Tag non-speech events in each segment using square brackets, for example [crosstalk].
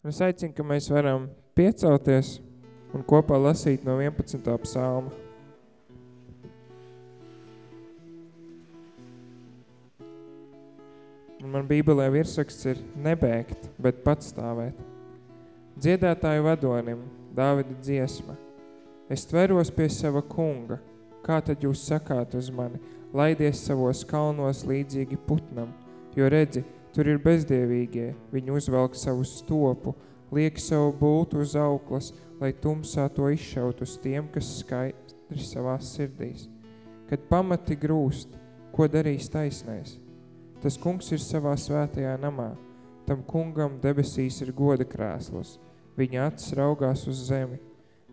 Un es aicinu, ka mēs varam piecelties un kopā lasīt no 11. psalma. Un man bībelē virsraksts ir nebēgt, bet patstāvēt. Dziedātāju vadonim, Dāvida dziesma. Es tveros pie sava kunga, kā tad jūs sakāt uz mani, laidies savos kalnos līdzīgi putnam, jo redzi, tur ir bezdievīgie, viņi uzvelk savu stopu, liek savu bultu uz auklas, lai tumsā to izšaut uz tiem, kas skaidri savās sirdīs. Kad pamati grūst, ko darīs taisnais? Tas kungs ir savā svētajā namā, tam kungam debesīs ir goda krēslos, viņa acis raugās uz zemi,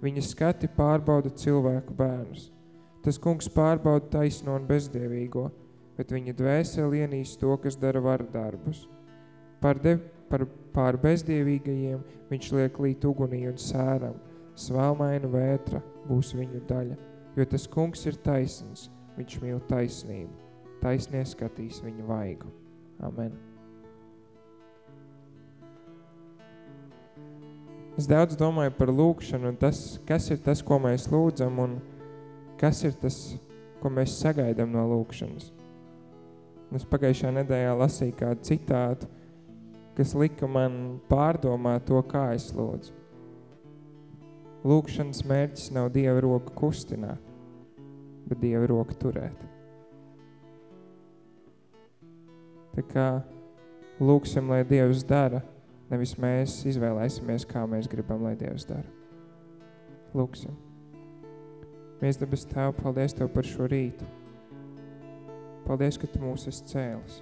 viņa skati pārbauda cilvēku bērnus. Tas kungs pārbauda taisno un bezdievīgo, bet viņa dvēseli ienīs to, kas dara vardarbus. Par, de, par, pār bezdievīgajiem viņš liek līt ugunī un sēram, svalmaina vētra būs viņu daļa, jo tas kungs ir taisns, viņš mīl taisnību taisnie skatīs viņu vaigu. Amen. Es daudz domāju par lūkšanu tas, kas ir tas, ko mēs lūdzam un kas ir tas, ko mēs sagaidām no lūkšanas. Es pagājušā nedēļā lasīju kādu citātu, kas lika man pārdomāt to, kā es lūdzu. Lūkšanas mērķis nav Dieva roku kustināt, bet Dieva roku turēt. Tā kā lūksim, lai Dievs dara, nevis mēs izvēlēsimies, kā mēs gribam, lai Dievs dara. Lūksim. Mēs debes Tev, paldies Tev par šo rītu. Paldies, ka Tu mūs esi cēlis.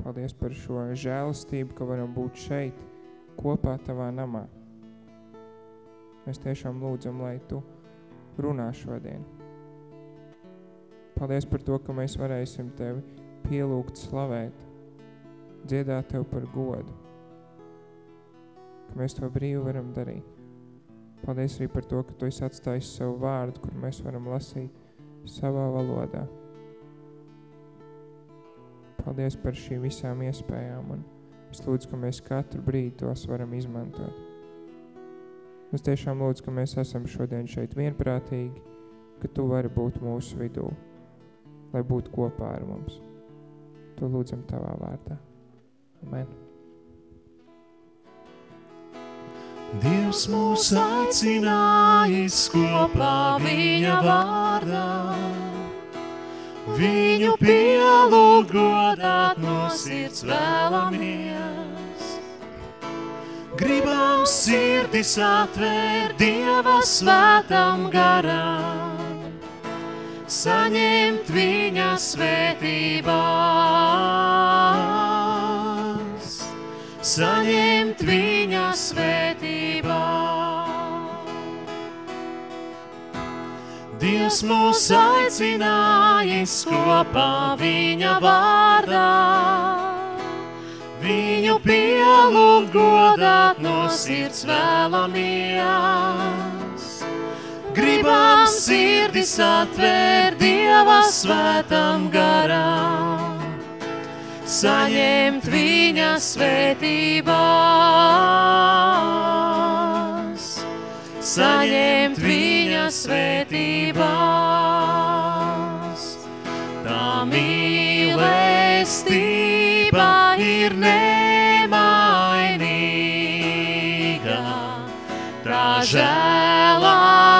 Paldies par šo žēlistību, ka varam būt šeit, kopā Tavā namā. Mēs tiešām lūdzam, lai Tu runā šodien. Paldies par to, ka mēs varēsim Tevi pielūgt, slavēt, dziedāt Tev par godu, ka mēs to brīvi varam darīt. Paldies arī par to, ka Tu esi atstājis savu vārdu, kur mēs varam lasīt savā valodā. Paldies par šīm visām iespējām un es lūdzu, ka mēs katru brīdi tos varam izmantot. Es tiešām lūdzu, ka mēs esam šodien šeit vienprātīgi, ka Tu vari būt mūsu vidū, lai būtu kopā ar mums. To lūdzam Tavā vārdā. Amen. Dievs mūs aicinājis kopā viņa vārdā, viņu pielūgt godāt no sirds vēlamies. Gribam sirdis atvērt Dieva svētam garām, saņemt viņa svētībās, saņemt viņa svētībās. Dievs mūs aicinājis kopā viņa vārdā, viņu pielūgt godāt no sirds vēlamies. Gribam sirdis atvērt Dieva svētam garām, saņemt viņa svētībās, saņemt viņa svētībās. Tā mīlestība ir nemainīga, tā žēlastība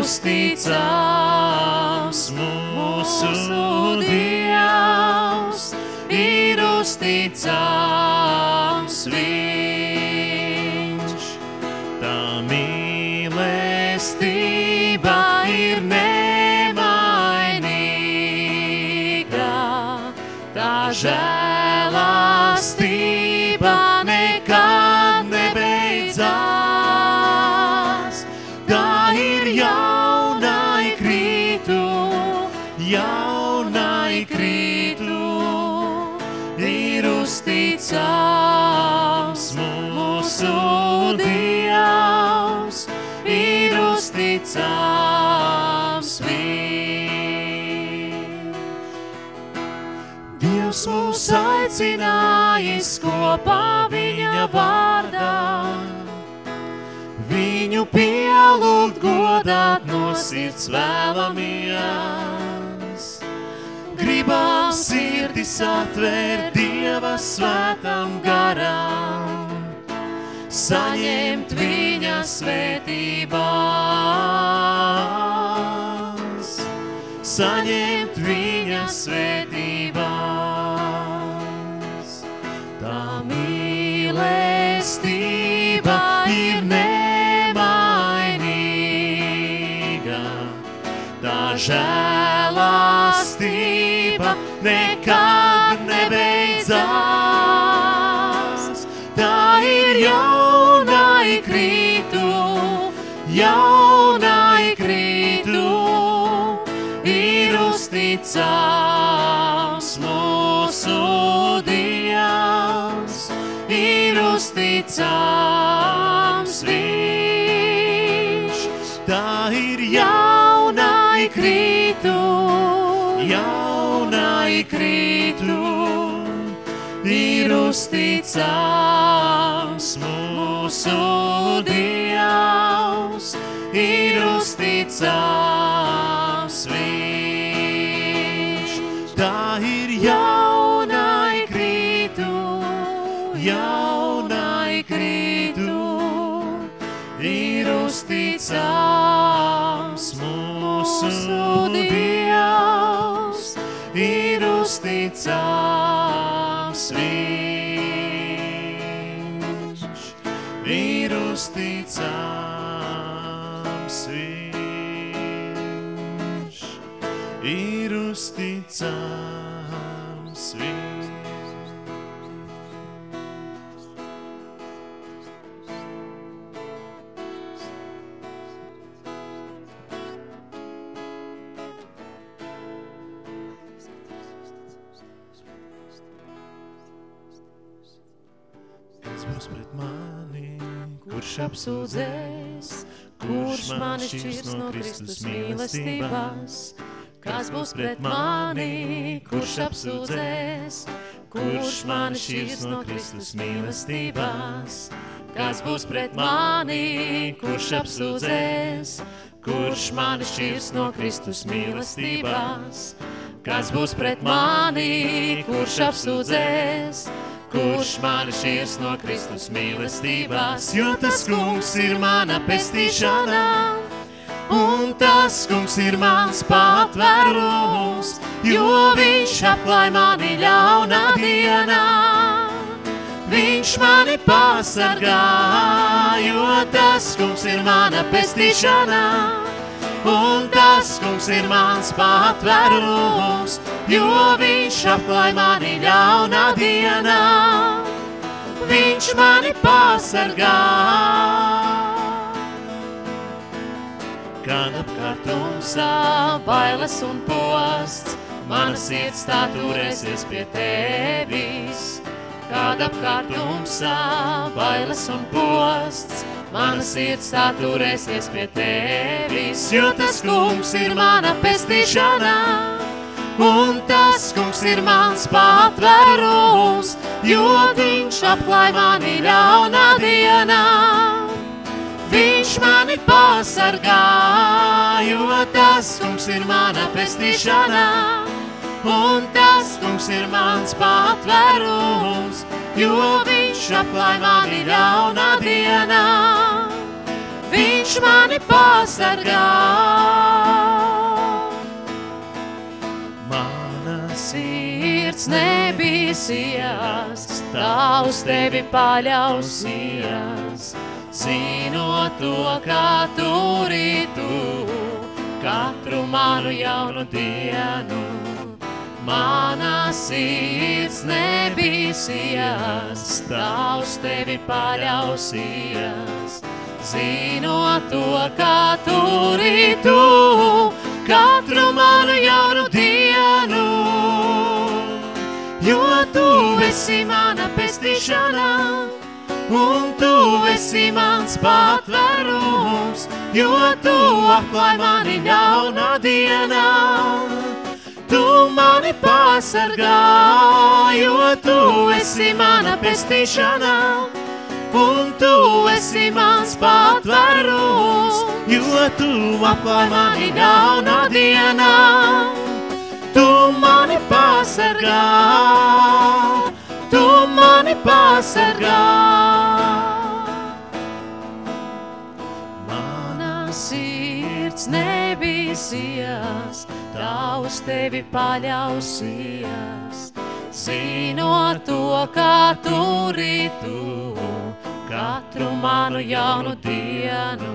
uzticams mūsu Dievs, ir uzticams uzticams viņš. Dievs mūs aicinājis kopā viņa vārdā, viņu pielūgt godāt no sirds vēlamies. Gribam sirdis atvērt Dieva svētam garām, saņemt viņa svētībās, saņemt viņa svētībās. Tā mīlestība ir nemainīga, tā žēlastība uzticams mūsu Dievs, ir uzticams viņš. Tā ir jaunai krītu, jaunai krītu, ir uzticams mūsu Dievs, ir uzticams uzticams apsūdzēs, kurš mani šķirs no Kristus mīlestībās? Kas būs pret mani, kurš apsūdzēs, kurš mani šķirs no Kristus mīlestībās? Kas būs pret mani, kurš apsūdzēs, kurš mani šķirs no Kristus mīlestībās? Kas būs pret mani, kurš apsūdzēs, kurš mani šķirs no Kristus mīlestībās? Jo tas kungs ir mana pestīšana, un tas kungs ir mans patvērums, jo viņš apklāj mani ļaunā dienā. Viņš mani pasargā, jo tas kungs ir mana pestīšana, un tas kungs ir mans patvērums, jo viņš apklāj mani ļaunā dienā. Viņš mani pasargā. Kad apkārt tumsā bailes un posts, mana sirds tā turēsies pie tevis. Kad apkārt tumsā bailes un posts, mana sirds tā turēsies pie tevis. Jo tas kungs ir mana pestīšana, un tas kungs ir mans patvērums, jo viņš apklāj mani ļaunā dienā. Viņš mani pasargā, jo tas kungs ir mana pestīšana, un tas kungs ir mans patvērums, jo viņš apklāj mani ļaunā dienā. Viņš mani pasargā. Mana sirds nebīsījās, tā uz tevi paļausies. Zinot to, kā turi tu katru manu jaunu dienu. Mana sirds nebīsījās, tā uz tevi paļausies. Zinot to, kā turi tu katru manu jaunu dienu. Jo tu esi mana pestīšana, un tu esi mans patvērums, jo tu apklāj mani jaunā dienā. Tu mani pasargā, jo tu esi mana pestīšana, un tu esi mans patvērums, jo tu apklāj mani jaunā dienā. Tu mani pasargā, tu mani pasargā. Sirds nebīsies, tā uz tevi paļausies. Zinot to, kā turi tu katru manu jaunu dienu.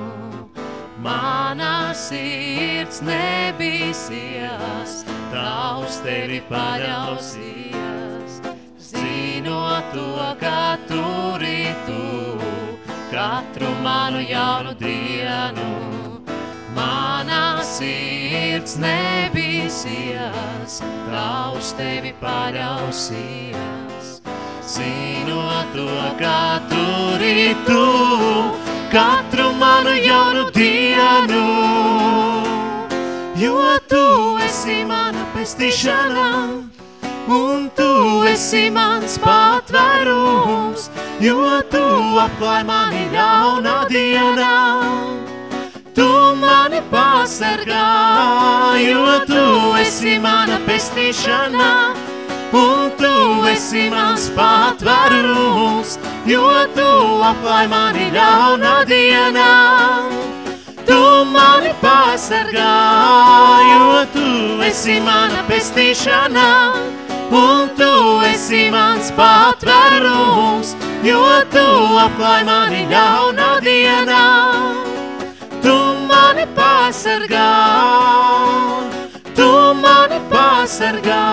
Mana sirds nebīsies, tā uz tevi paļausies. Zinot to, kā turi tu katru manu jaunu dienu. Mana sirds nebīsies, tā uz tevi paļausies. Zinot to, kā turi tu katru manu jaunu dienu, jo tu esi mana pestīšana, un tu esi mans patvērums, jo tu apklāj mani jaunā dienā. Tu mani pasargā, jo tu esi mana pestīšana, un tu esi mans patvērums, jo tu apklāj mani ļaunā dienā. Tu mani pasargā, jo tu esi mana pestīšana, un tu esi mans patvērums, jo tu apklāj mani ļaunā dienā. Tu mani pasargā, tu mani pasargā.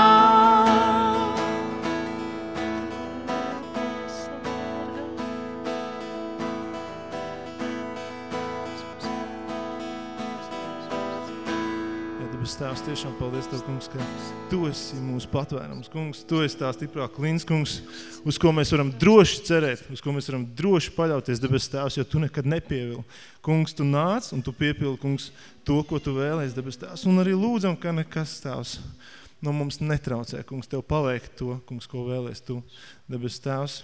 Tēvs, tiešām paldies Tev, kungs, ka Tu esi mūsu patvērums, kungs. Tu esi tā stiprā klins, kungs, uz ko mēs varam droši cerēt, uz ko mēs varam droši paļauties, debes tēvs, jo Tu nekad nepievili. Kungs, Tu nāc un Tu piepildi, kungs, to, ko Tu vēlēsi, debes tēvs. Un arī lūdzam, ka nekas tēvs no mums netraucē, kungs, Tev paveikt to, kungs, ko vēlēs Tu, debes tēvs.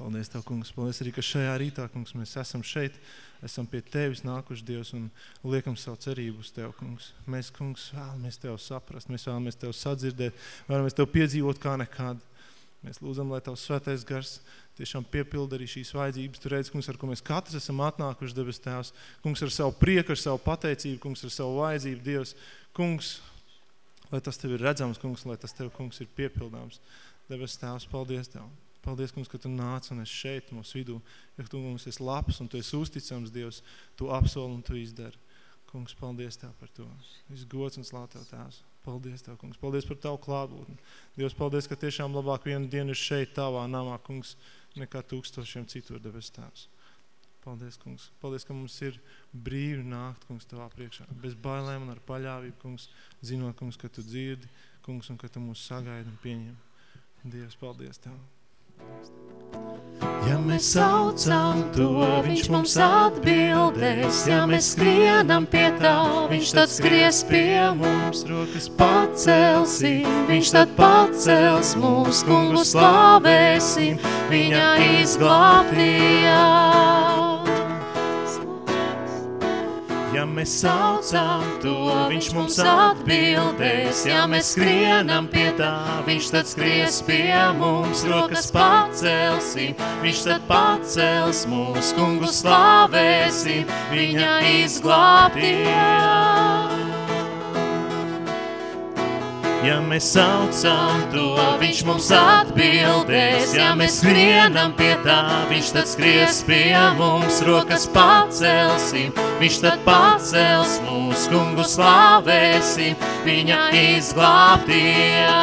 Paldies Tev, kungs. Paldies arī, ka šajā rītā, kungs, mēs esam šeit, esam pie Tevis nākuši, Dievs, un liekam savu cerību uz Tev, kungs. Mēs, kungs, vēlamies Tev saprast, mēs vēlamies Tev sadzirdēt, vēlamies Tev piedzīvot kā nekad. Mēs lūdzam, lai Tavs svētais gars tiešām piepilda arī šīs vajadzības. Tu redz, kungs, ar ko mēs katrs esam atnākuši, debes Tēvs. Kungs, ar savu prieku, ar savu pateicību, kungs, ar savu vajadzību, Dievs. Kungs, lai tas Tev ir redzams, kungs, lai tas Tev, kungs, ir piepildāms. Debes Tēvs, paldies Tev. Paldies, kungs, ka Tu nāc un esi šeit mūsu vidū. Ja Tu mums esi labs un Tu esi uzticams, Dievs, Tu apsoli un Tu izdari. Kungs, paldies Tev par to. Viss gods un slāv Tev Tēvs. Paldies Tev, kungs. Paldies par Tavu klātbūtni. Dievs, paldies, ka tiešām labāk vienu dienu ir šeit Tavā namā, kungs, nekā tūkstošiem citur debes Tēvs. Paldies, kungs. Paldies, ka mums ir brīvi nākt, kungs, Tavā priekšā. Bez bailēm un ar paļāvību, kungs, zinot, kungs, ka Tu dzirdi, kungs, un ka Tu mūs sagaidi un pieņem. Dievs, paldies Tev. Ja mēs saucam to, viņš mums atbildēs, ja mēs skrienam pie tā, viņš tad skries pie mums, rokas pacelsim, viņš tad pacels mūs, kungu slavēsim, viņa izglābtījā. Mēs saucam to, viņš mums atbildēs, ja mēs skrienam pie tā, viņš tad skries pie mums, rokas pacelsim, viņš tad pacels mūs, kungu slavēsim, viņa izglābtījā. Ja mēs saucam to, viņš mums atbildēs, ja mēs skrienam pie tā, viņš tad skries pie mums, rokas pacelsim, viņš tad pacels mūs, kungu slavēsim, viņa izglābtījā.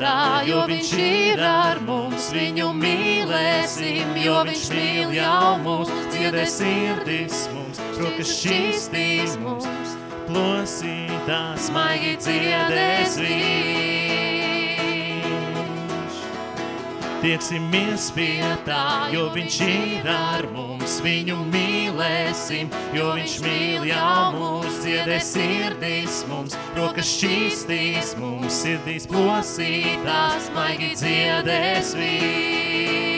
Pie tā, jo viņš ir ar mums, viņu mīlēsim, jo viņš mīl jau mūs, dziedē sirdis mums, rokas šķīstīs mums, plosītās maigi dziedēs viņš. Tieksimies pie tā, jo viņš ir ar mums, viņu mīlēsim, jo viņš mīl jau mūs, dziedē sirdīs mums, rokas šķīstīs mums, sirdīs plosītās, maigi dziedēs viņš.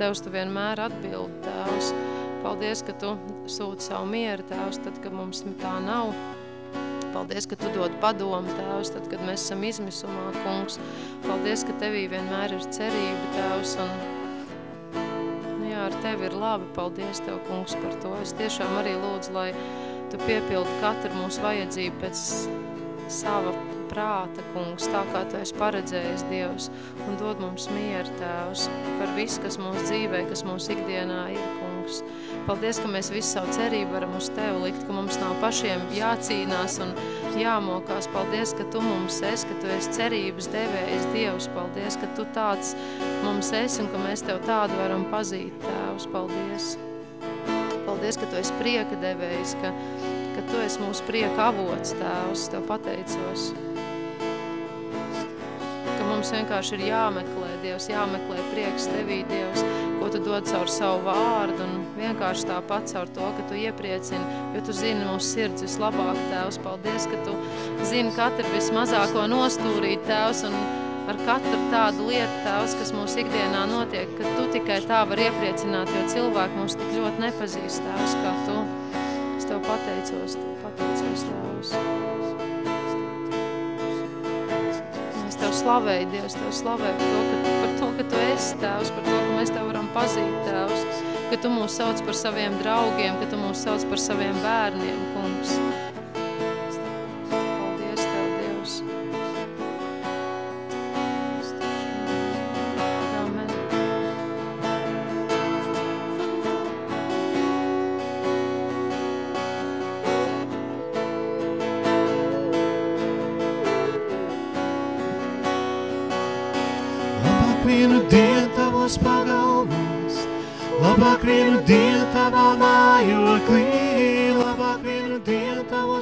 Tevs, Tu vienmēr atbildi, Tēvs. Paldies, ka Tu sūti savu mieru, Tēvs, tad, kad mums tā nav. Paldies, ka Tu dod padomu, Tēvs, tad, kad mēs esam izmisumā, kungs. Paldies, ka Tevī vienmēr ir cerība, Tēvs, un nu jā, ar Tevi ir labi. Paldies Tev, kungs, par to. Es tiešām arī lūdzu, lai Tu piepildi katru mūsu vajadzību pēc sava prāta, kungs, tā kā Tu esi paredzējis, Dievs, un dod mums mieru, Tēvs, par visu, kas mūsu dzīvē, kas mūsu ikdienā ir, kungs. Paldies, ka mēs visu savu cerību varam uz Tevi likt, ka mums nav pašiem jācīnās un jāmokās. Paldies, ka Tu mums esi, ka Tu esi cerības devējs, Dievs. Paldies, ka Tu tāds mums esi un ka mēs Tev tādu varam pazīt, Tēvs. Paldies. Paldies, ka Tu esi prieka devējs, ka, ka Tu esi mūsu prieka avots, Tēvs. Tev pateicos mums vienkārši ir jāmeklē, Dievs, jāmeklē prieks Tevī, Dievs, ko Tu dod caur savu vārdu un vienkārši tāpat caur to, ka Tu iepriecini, jo Tu zini mūsu sirds vislabāk, Tēvs. Paldies, ka Tu zini katru vismazāko nostūrīt, Tēvs, un ar katru tādu lietu, Tēvs, kas mūsu ikdienā notiek, ka Tu tikai tā var iepriecināt, jo cilvēki mūs tik ļoti nepazīst, Tēvs, kā Tu. Es Tev pateicos, Tev pateicos, Tēvs. Es slavēju, Dievs, Tev slavēju par to, ka, par to, ka Tu esi Tēvs, par to, ka mēs Tev varam pazīt, Tēvs, ka Tu mūs sauc par saviem draugiem, ka Tu mūs sauc par saviem bērniem, kungs.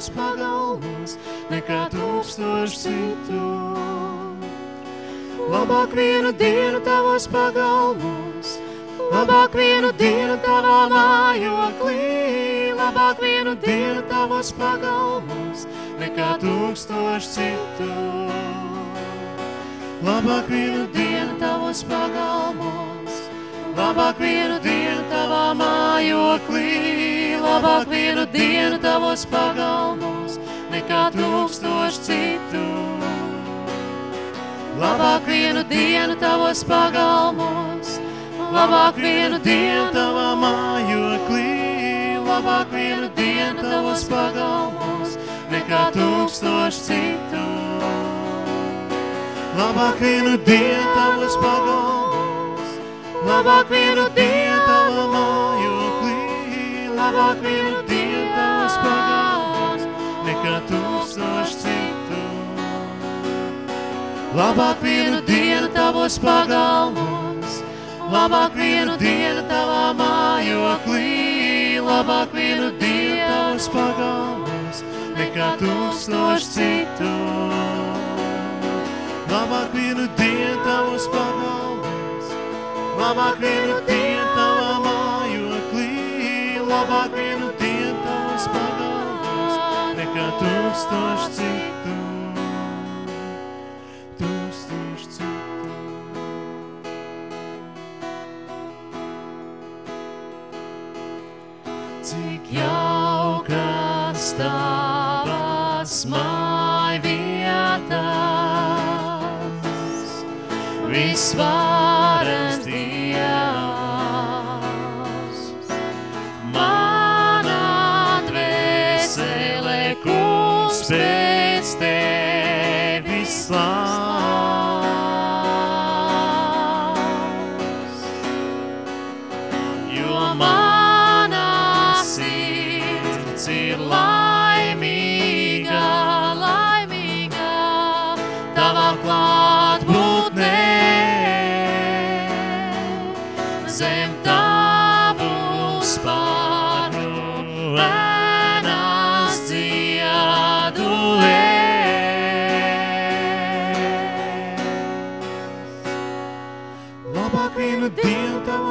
Tavos pagalmos, nekā tūkstoši citu. Labāk vienu dienu tavos pagalmos, labāk vienu dienu tavā mājoklī, labāk vienu dienu tavos pagalmos, nekā tūkstoši citu. Labāk vienu dienu tavos pagalmos, labāk vienu dienu tavā mājoklī, labāk vienu dienu tavos pagalmos, nekā tūkstoši citu. Labāk vienu dienu tavos pagalmos, labāk vienu dienu tavā mājoklī, labāk vienu dienu tavos pagalmos, nekā tūkstoši citu. Labāk vienu dienu tavos pagalmos, labāk vienu dienu tavā mājoklī, labāk vienu dienu tavas pagalmos, nekā tūkstoši citu. Labāk vienu dienu tavos pagalmos, labāk vienu dienu tavā mājoklī, labāk vienu dienu tavos pagalmos, nekā tūkstoši citu. Labāk vienu dienu tavos pagalmos, labāk vienu dienu tavā mājoklī, labāk vienu dienu tavos pagalmos, nekā tūkstoši citu. Tūkstoši citu. Cik jaukas tavas mājvietas, visvarens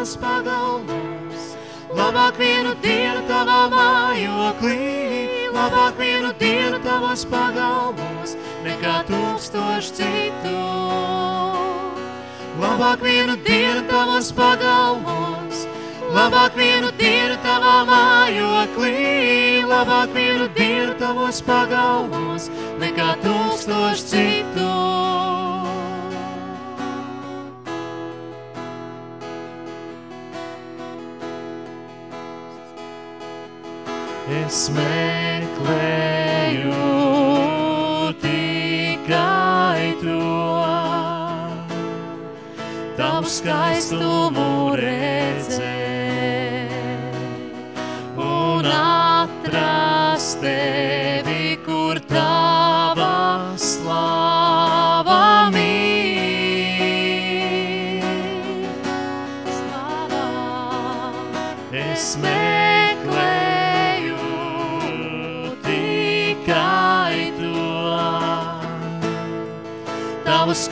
dienu tavos pagalmos, labāk vienu dienu tavā mājoklī, labāk vienu dienu tavos pagalmos, nekā tūkstoši citu. Labāk vienu dienu tavos pagalmos, labāk vienu dienu tavā mājoklī, labāk vienu dienu tavos pagalmos, nekā tūkstoši citu. Es meklēju tikai to, tavu skaistumu redzēt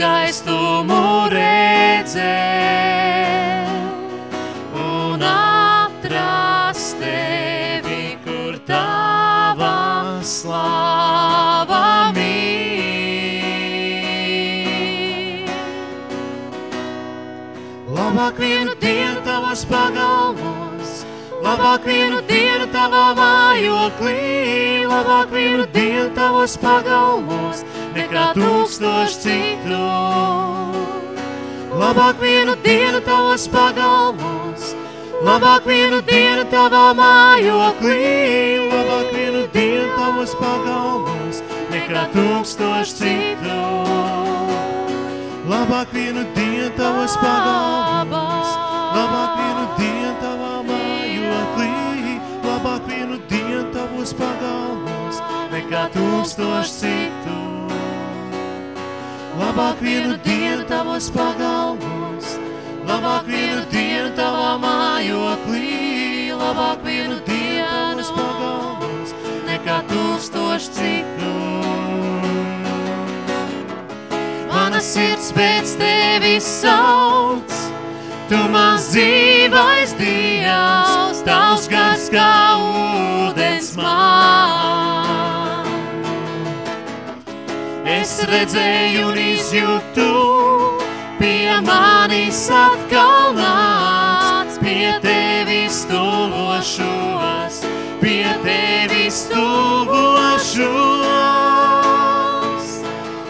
skaistumu redzēt un atrast tevi, kur tava slāva mīl. Labāk vienu dienu tavos pagalmos, labāk vienu dienu tavā mājoklī, labāk vienu dienu tavos pagalmos, nekā tūkstoši citu. Labāk vienu dienu tavos pagalmos, labāk vienu dienu tavā mājoklī, labāk vienu dienu tavos pagalmos, nekā tūkstoši citu. Labāk vienu dienu tavos pagalmos, labāk vienu dienu tavā mājoklī, labāk vienu dienu tavos pagalmos, nekā tūkstoši citu. Labāk vienu dienu tavos pagalmos, labāk vienu dienu tavā mājoklī, labāk vienu dienu tavos pagalmos, nekā tūkstoši citu. Mana sirds pēc tevis sauc, tu mans dzīvais Dievs, tavs gars kā ūdens man. Es redzēju un izjūtu, pie manis atkal nāc, pie tevis tuvošos, pie tevis tuvošos.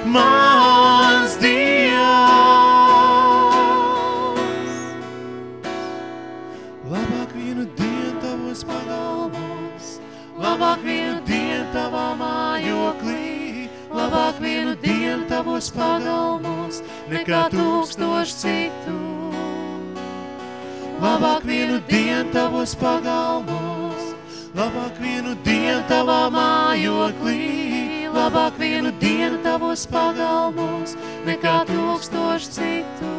Mans Dievs. Labāk vienu dienu tavos pagalmos, labāk vienu labāk vienu dienu tavos pagalmos, nekā tūkstoši citu. labāk vienu dienu tavos pagalmos, labāk vienu dienu tavā mājoklī, labāk vienu dienu tavos pagalmos, nekā tūkstoši citu.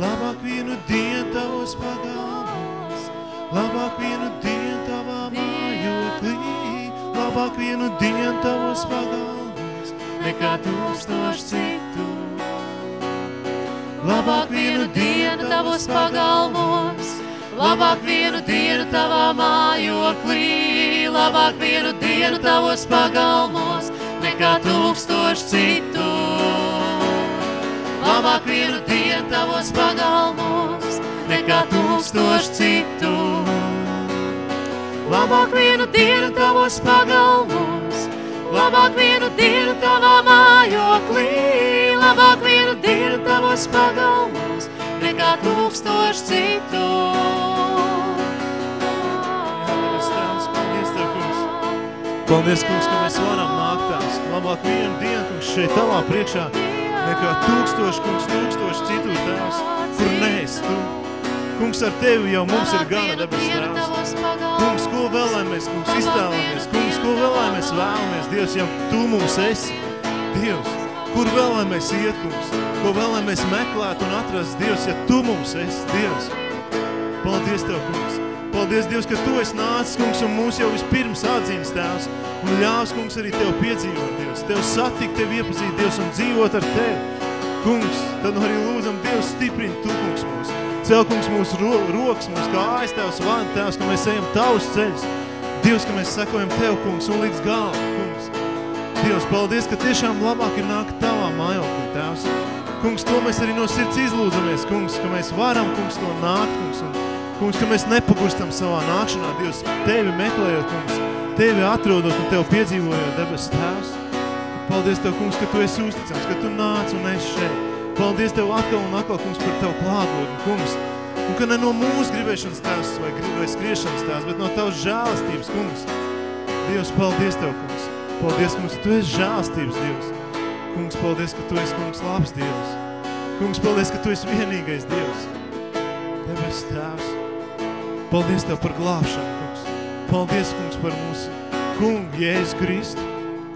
Labāk vienu dienu tavos pagalmos, labāk vienu dienu tavā mājoklī, labāk vienu dienu tavos pagalmos, nekā tūkstoši citu. Labāk vienu dienu tavos pagalmos, labāk vienu dienu tavā mājoklī, labāk vienu dienu tavos pagalmos, nekā tūkstoši citu. Labāk vienu dienu tavos pagalmos, nekā tūkstoši citu. Labāk vienu dienu tavos pagalmos, labāk vienu dienu tavā mājoklī, labāk vienu dienu tavos pagalmos, nekā tūkstoši citu. Paldies, kungs. Ka mēs varam nākt tās. Labāk vienu dienu, kungs, šeit tavā priekšā, nekā tūkstoši, kungs, tūkstoši citu tēvs, kur neesi tu. Kungs, ar Tevi jau mums ir gana debes tēvs. Ko vēl lai mēs, kungs, iztēlamies? Kungs, ko vēl lai mēs vēlamies? Dievs, ja Tu mums esi, Dievs, kur vēl lai mēs iet, kungs? Ko vēl lai mēs meklētu un atrast, Dievs, ja Tu mums esi, Dievs? Paldies Tev, kungs! Paldies, Dievs, ka Tu esi nācis, kungs, un mūs jau vispirms atzīmes, Tēvs, un ļaus, kungs, arī Tev piedzīvot, Dievs, Tev satikt, Tev iepazīt, Dievs, un dzīvot ar Tevi. Kungs, tad nu arī lūdzam, Dievs, stiprini Tu, kungs, mūs. Cel, kungs, mūsu ro rokas, mūsu kājas, Tevs, vada, Tevs, ka mēs ejam Tavus ceļus. Dievs, ka mēs sekojam Tev, kungs, un līdz galam, kungs. Dievs, paldies, ka tiešām labāk ir nākt Tavā mājoklī, Tēvs. Kungs, to mēs arī no sirds izlūdzamies, kungs, ka mēs varam, kungs, to nākt, kungs, un kungs, ka mēs nepagurstam savā nākšanā, Dievs, Tevi meklējot, kungs, Tevi atrodot un Tev piedzīvojot debes Tēvs. Paldies Tev, kungs, ka Tu esi uzticams, ka Tu nāc un esi šeit. Paldies Tev atkal un atkal, kungs, par Tev klātbūtni, kungs. Un ka ne no mūsu gribēšanas tēvs vai, vai skriešanas tēvs, bet no Tavas žēlastības, kungs. Dievs, paldies Tev, kungs. Paldies, kungs, ka Tu esi žēlastības Dievs. Kungs, paldies, ka Tu esi, kungs, labs Dievs. Kungs, paldies, ka Tu esi vienīgais Dievs. Debes tēvs. Paldies Tev par glābšanu, kungs. Paldies, kungs, par mūsu kungu Jēzus Kristu,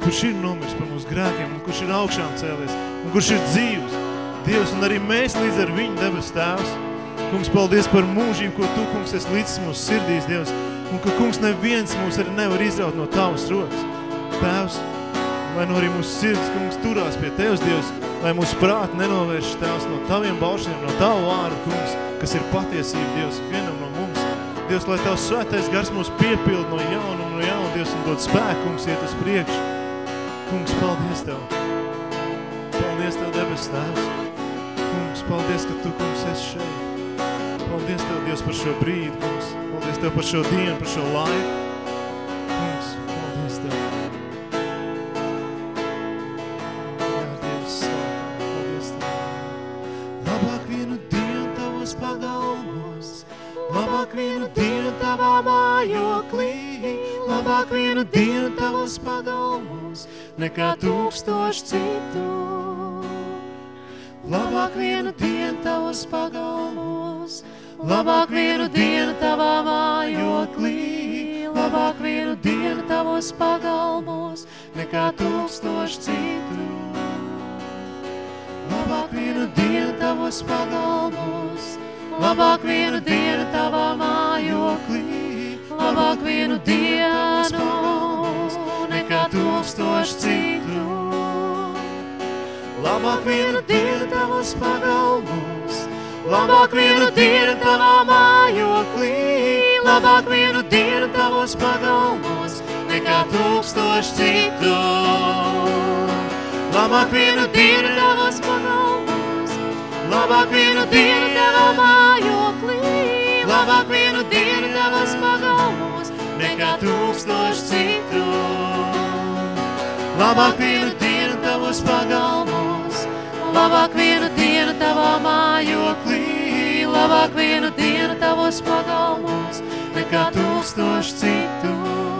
kurš ir nomirs par mūsu grēkiem un kurš ir augšām cēlies un kurš ir dzīvs. Dievs, un arī mēs līdz ar viņu debes tēvs. Kungs, paldies par mūžību, ko Tu, kungs, esi līdz mūsu sirdīs, Dievs. Un ka, kungs, neviens mūs arī nevar izraut no Tavas rokas. Tēvs, lai no arī mūsu sirds, kungs, turās pie Tevs, Dievs, lai mūsu prāti nenovērš Tēvs no Taviem baušļiem, no Tavu vārdu, kungs, kas ir patiesība, Dievs, vienam no mums. Dievs, lai Tavs svētais gars mūs piepild no jauna un no jauna, Dievs, un dod spēku, kungs, iet uz priekšu. Kungs, paldies Tev. Paldies Tev, debes Tēvs. Kungs, paldies, ka Tu, kungs, esi šeit. Paldies Tev, Dievs, par šo brīdi, kungs. Paldies Tev par šo dienu, par šo laiku. Kungs, paldies Tev. Jā, Dievs, paldies Tev. Labāk vienu dienu Tavos pagalmos, labāk vienu dienu Tavā mājoklī, labāk vienu dienu Tavos pagalmos, nekā tūkstoši citu. Labāk vienu dienu Tavos pagalmos, labāk vienu dienu Tavā mājoklī, labāk vienu dienu Tavos pagalmos, nekā tūkstoši citu. Labāk vienu dienu Tavos pagalmos, labāk vienu dienu Tavā mājoklī, labāk vienu dienu nekā tūkstoši citu. Labāk vienu dienu Tavos pagalmos, labāk vienu dienu Tavā mājoklī, labāk vienu dienu Tavos pagalmos, nekā tūkstoši citu. Labāk vienu dienu Tavos pagalmos, labāk vienu dienu Tavā mājoklī, labāk vienu dienu Tavos pagalmos, nekā tūkstoši citu. Labāk vienu dienu Tavos pagalmos, labāk vienu dienu Tavā mājoklī, labāk vienu dienu Tavos pagalmos, nekā tūkstoši citu.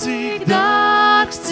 Cik dārgs,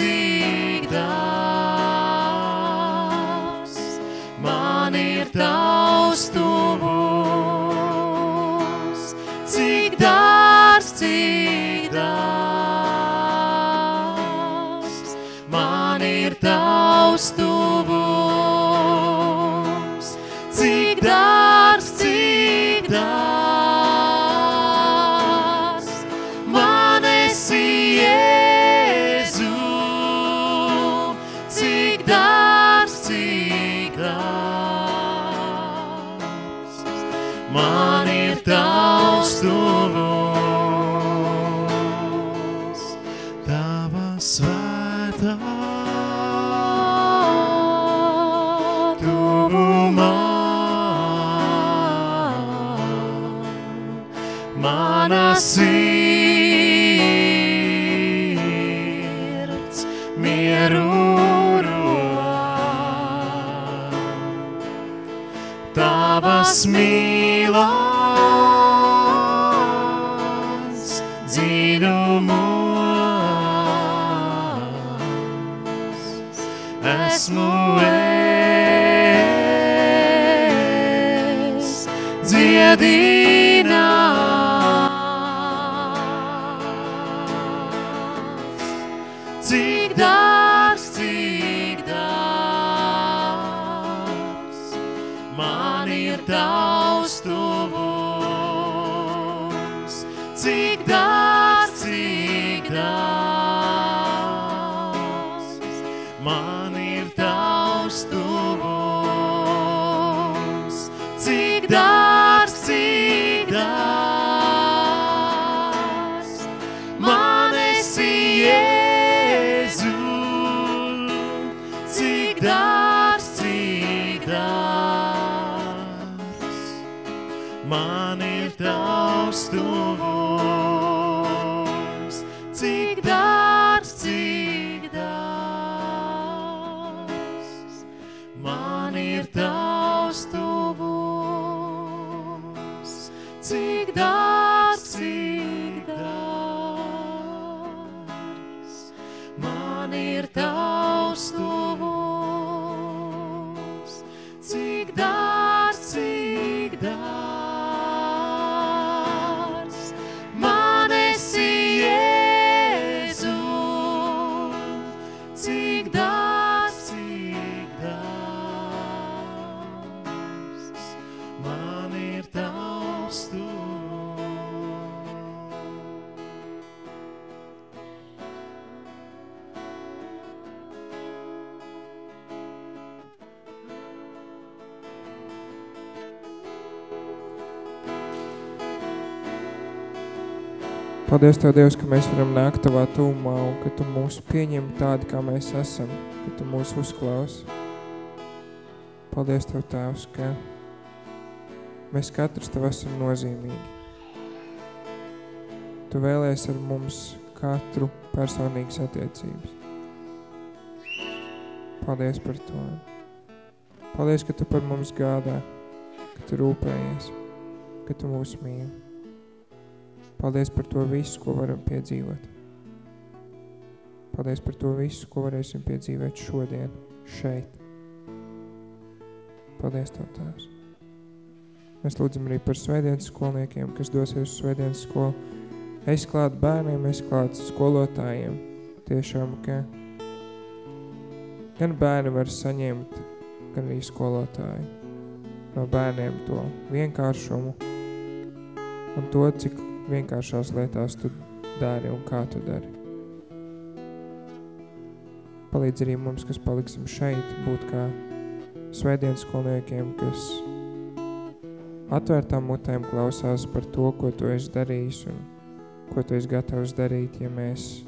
Paldies Tev, Dievs, ka mēs varam nākt Tavā tūmā un ka Tu mūs pieņem tādi, kā mēs esam, ka Tu mūs uzklaus. Paldies Tev, Tēvs, ka mēs katrs Tev esam nozīmīgi. Tu vēlies ar mums katru personīgas attiecības. Paldies par to. Paldies, ka tu par mums gādā, ka tu rūpējies, ka tu mūs mīli. Paldies par to visu, ko varam piedzīvot. Paldies par to visu, ko varēsim piedzīvot šodien, šeit. Paldies Tev, Tēvs. Mēs lūdzam arī par svētdienas skolniekiem, kas dosies uz svētdienas skolu. Es klāt bērniem, es klāt skolotājiem. Tiešām, ka gan bērni var saņemt, gan arī skolotāji no bērniem to vienkāršumu un to, cik vienkāršās lietās tu dari un kā tu dari. Palīdz arī mums, kas paliksim šeit, būt kā svētdienas skolniekiem, kas atvērtām mutēm klausās par to, ko tu esi darījis un ko tu esi gatavs darīt, ja mēs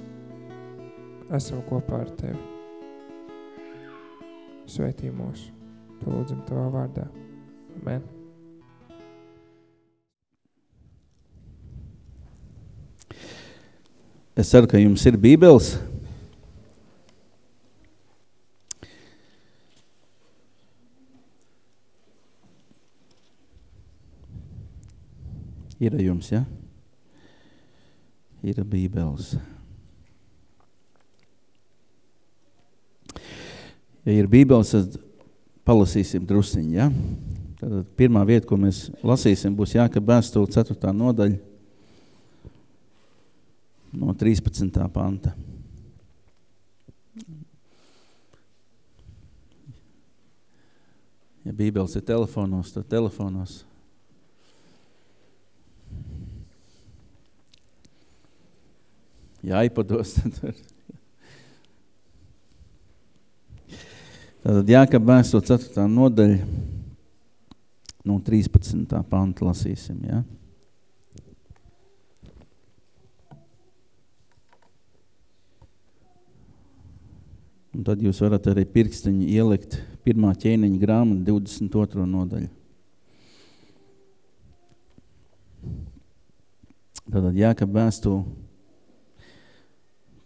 esam kopā ar tevi. Svētī mūs. Tu lūdzam tavā vārdā. Amen. Es ceru, ka jums ir bībeles. Ir jums, ja? Ir bībeles. Ja ir bībeles, tad palasīsim drusiņu, ja? Tad pirmā vieta, ko mēs lasīsim, būs Jāka Bēstula 4. nodaļa no 13. panta. Ja bībeles ir telefonos, tad telefonos. Ja iPados, [laughs] tad. Tātad Jākab vēstot 4. nodaļa no 13. panta lasīsim, ja? Un tad jūs varat arī pirksteņi ielikt pirmā ķēniņa grāmata 22. nodaļu. Tātad Jākab vēstuli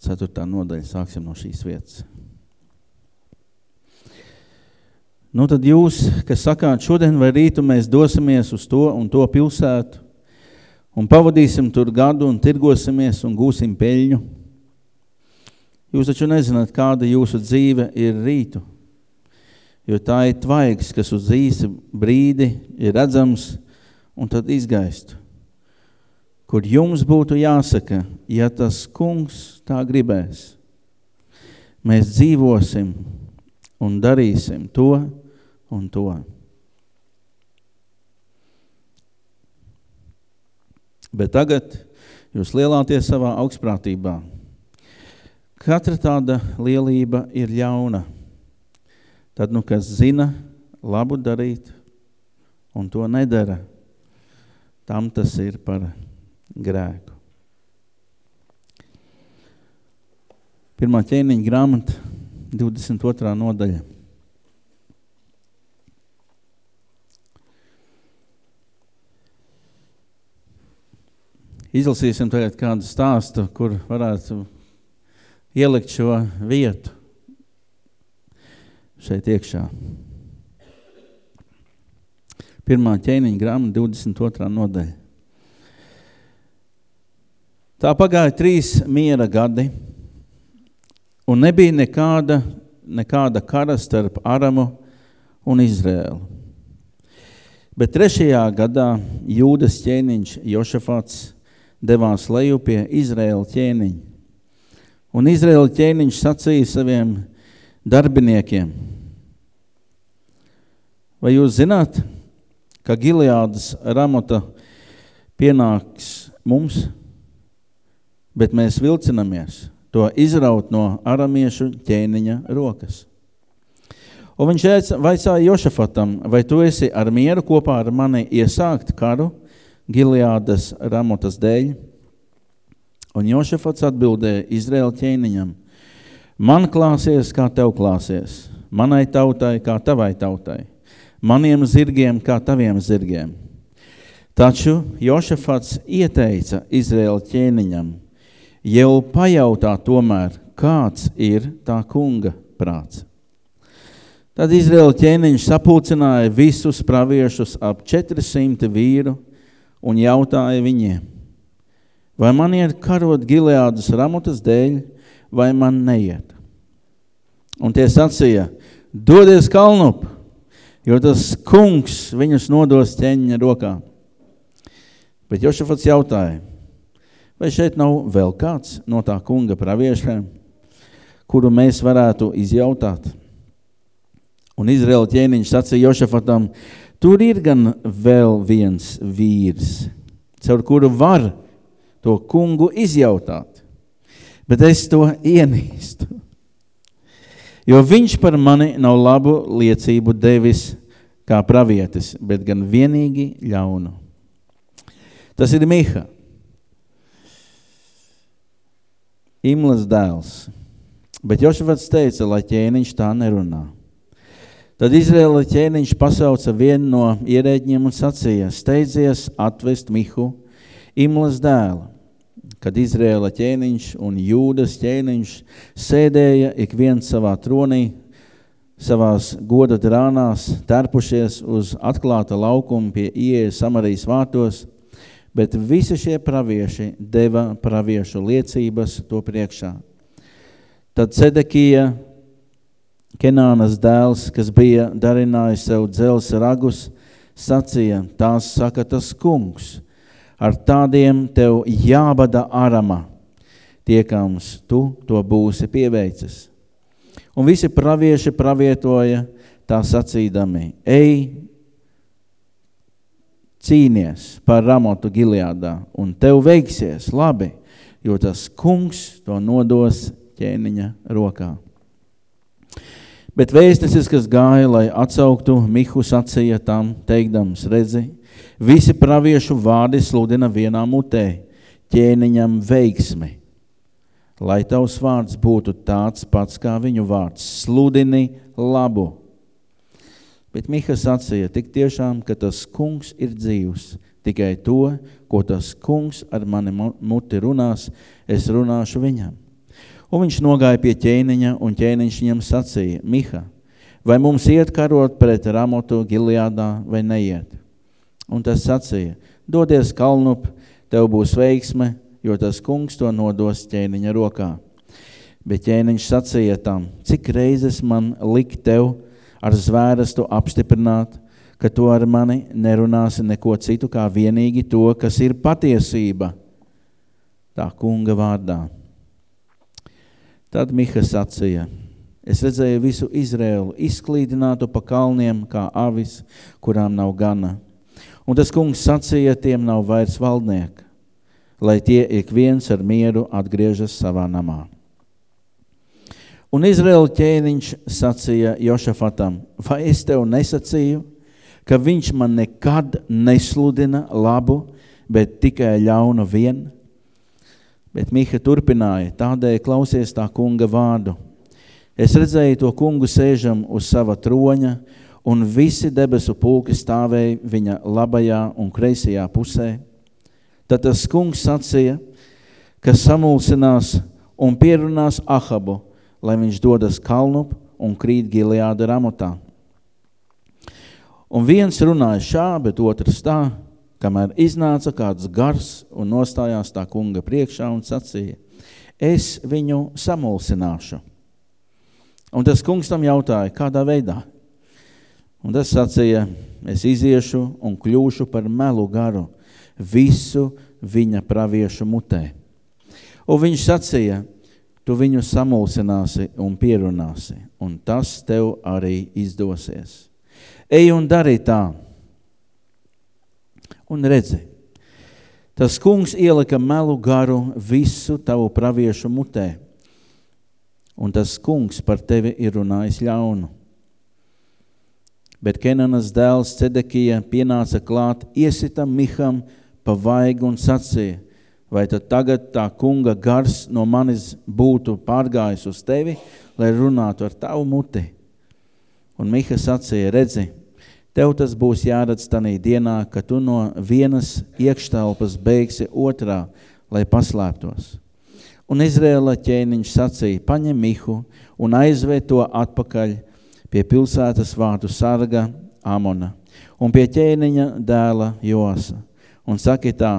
4. nodaļa, sāksim no šīs vietas. Nu tad jūs, kas sakāt, šodien vai rītu mēs dosimies uz to un to pilsētu un pavadīsim tur gadu un tirgosimies un gūsim peļņu, Jūs taču nezināt, kāda jūsu dzīve ir rītu, jo tā ir tvaigs, kas uz īsi brīdi ir redzams un tad izgaistu. Kur jums būtu jāsaka, ja tas kungs tā gribēs, mēs dzīvosim un darīsim to un to. Bet tagad jūs lielāties savā augstprātībā – Katra tāda lielība ir ļauna. Tad, nu, kas zina labu darīt un to nedara, tam tas ir par grēku. Pirmā ķēniņa grāmata, 22. nodaļa. Izlasīsim tagad kādu stāstu, kur varētu ielikt šo vietu šeit iekšā. Pirmā ķēniņa grāmata, 22. nodaļa. Tā pagāja trīs miera gadi, un nebija nekāda, nekāda kara starp Aramu un Izrēlu. Bet trešajā gadā jūdas ķēniņš Jošafats devās leju pie Izrēla ķēniņa Un Izraēla ķēniņš sacīja saviem darbiniekiem, vai jūs zināt, ka Gileādas ramota pienāks mums, bet mēs vilcinamies to izraut no aramiešu ķēniņa rokas. Un viņš vaicāja Jošafatam, vai tu esi ar mieru kopā ar mani iesākt karu Gileādas ramotas dēļ? Un Jošafats atbildēja Izraēla ķēniņam, man klāsies, kā tev klāsies, manai tautai, kā tavai tautai, maniem zirgiem, kā taviem zirgiem. Taču Jošafats ieteica Izraēla ķēniņam, jau pajautā tomēr, kāds ir tā kunga prāts. Tad Izraela ķēniņš sapulcināja visus praviešus ap 400 vīru un jautāja viņiem, vai man iet karot Gileādas ramutas dēļ, vai man neiet? Un tie sacīja, dodies kalnup, jo tas kungs viņus nodos ķēniņa rokā. Bet Jošafats jautāja, vai šeit nav vēl kāds no tā kunga praviešiem, kuru mēs varētu izjautāt? Un Izraela ķēniņš sacīja Jošafatam, tur ir gan vēl viens vīrs, caur kuru var to kungu izjautāt, bet es to ienīstu. Jo viņš par mani nav labu liecību devis kā pravietis, bet gan vienīgi ļaunu. Tas ir Miha, Imlas dēls. Bet Jošafats teica, lai ķēniņš tā nerunā. Tad Izraela ķēniņš pasauca vienu no ierēģiem un sacīja, steidzies atvest Mihu, Imlas dēlu. Kad Izraela ķēniņš un Jūdas ķēniņš sēdēja ik viens savā tronī, savās goda drānās, terpušies uz atklāta laukuma pie ieejas Samarijas vārtos, bet visi šie pravieši deva praviešu liecības to priekšā. Tad Cedekija Kenānas dēls, kas bija darinājis sev dzels ragus, sacīja, tās saka tas kungs, ar tādiem tev jābada arama, tiekams tu to būsi pieveicis. Un visi pravieši pravietoja tā sacīdami, ej, cīnies par Ramotu Gileādā, un tev veiksies labi, jo tas kungs to nodos ķēniņa rokā. Bet vēstnesis, kas gāja, lai atsauktu Mihu sacīja tam, teikdams, redzi, visi praviešu vārdi sludina vienā mutē, ķēniņam veiksmi. Lai tavs vārds būtu tāds pats kā viņu vārds, sludini labu. Bet Miha sacīja tik tiešām, ka tas kungs ir dzīvs, tikai to, ko tas kungs ar mani muti runās, es runāšu viņam. Un viņš nogāja pie ķēniņa, un ķēniņš viņam sacīja, Miha, vai mums iet karot pret Ramotu Gileādā vai neiet? Un tas sacīja, dodies kalnup, tev būs veiksme, jo tas kungs to nodos ķēniņa rokā. Bet ķēniņš sacīja tam, cik reizes man likt tev ar zvērestu apstiprināt, ka tu ar mani nerunāsi neko citu kā vienīgi to, kas ir patiesība, tā kunga vārdā. Tad Miha sacīja, es redzēju visu Izrēlu izklīdinātu pa kalniem kā avis, kurām nav gana. Un tas kungs sacīja, tiem nav vairs valdnieka, lai tie ik viens ar mieru atgriežas savā namā. Un Izraēla ķēniņš sacīja Jošafatam, vai es tev nesacīju, ka viņš man nekad nesludina labu, bet tikai ļaunu vienu? Bet Miha turpināja, tādēļ klausies tā kunga vārdu. Es redzēju to kungu sēžam uz sava troņa, un visi debesu pulki stāvēja viņa labajā un kreisajā pusē. Tad tas kungs sacīja, ka samulsinās un pierunās Ahabu, lai viņš dodas kalnup un krīt Gileāda ramotā. Un viens runāja šā, bet otrs tā, kamēr iznāca kāds gars un nostājās tā kunga priekšā un sacīja, es viņu samulsināšu. Un tas kungs tam jautāja, kādā veidā? Un tas sacīja, es iziešu un kļūšu par melu garu visu viņa praviešu mutē. Un viņš sacīja, tu viņu samulsināsi un pierunāsi, un tas tev arī izdosies. Ej un dari tā, un redzi. Tas kungs ielika melu garu visu tavu praviešu mutē, un tas kungs par tevi ir runājis ļaunu. Bet Kenanas dēls Cedekija pienāca klāt, iesita Miham pa vaigu un sacīja, vai tad tagad tā kunga gars no manis būtu pārgājis uz tevi, lai runātu ar tavu muti? Un Miha sacīja, redzi, Tev tas būs jāredz tanī dienā, ka tu no vienas iekštelpas beigsi otrā, lai paslēptos. Un Izrēla ķēniņš sacīja, paņem Mihu un aizved to atpakaļ pie pilsētas vārdu sarga Amona un pie ķēniņa dēla Joasa. Un saki tā,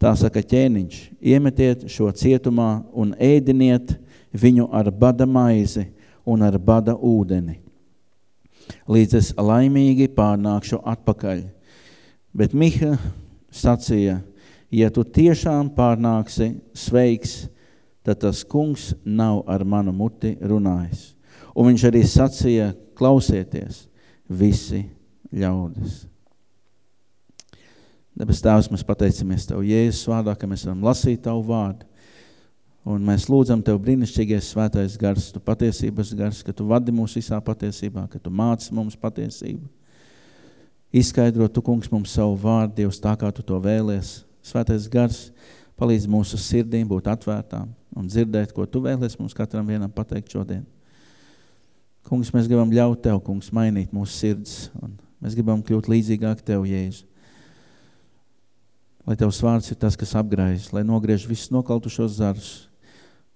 tā saka ķēniņš, iemetiet šo cietumā un ēdiniet viņu ar bada maizi un ar bada ūdeni. Līdz es laimīgi pārnākšu atpakaļ. Bet Miha sacīja, ja tu tiešām pārnāksi sveiks, tad tas kungs nav ar manu muti runājis. Un viņš arī sacīja, klausieties, visi ļaudis. Debes Tēvs, mēs pateicamies Tev, Jēzus vārdā, ka mēs varam lasīt Tavu vārdu. Un mēs lūdzam Tev brīnišķīgais svētais gars, Tu patiesības gars, ka Tu vadi mūs visā patiesībā, ka Tu māci mums patiesību. Izskaidro Tu, kungs, mums savu vārdu, Dievs, tā kā Tu to vēlies. Svētais gars palīdz mūsu sirdīm būt atvērtām un dzirdēt, ko Tu vēlies mums katram vienam pateikt šodien. Kungs, mēs gribam ļaut Tev, kungs, mainīt mūsu sirds, un mēs gribam kļūt līdzīgāk Tev, Jēzu. Lai Tevs vārds ir tas, kas apgraiz, lai nogriež visus nokaltušos zarus,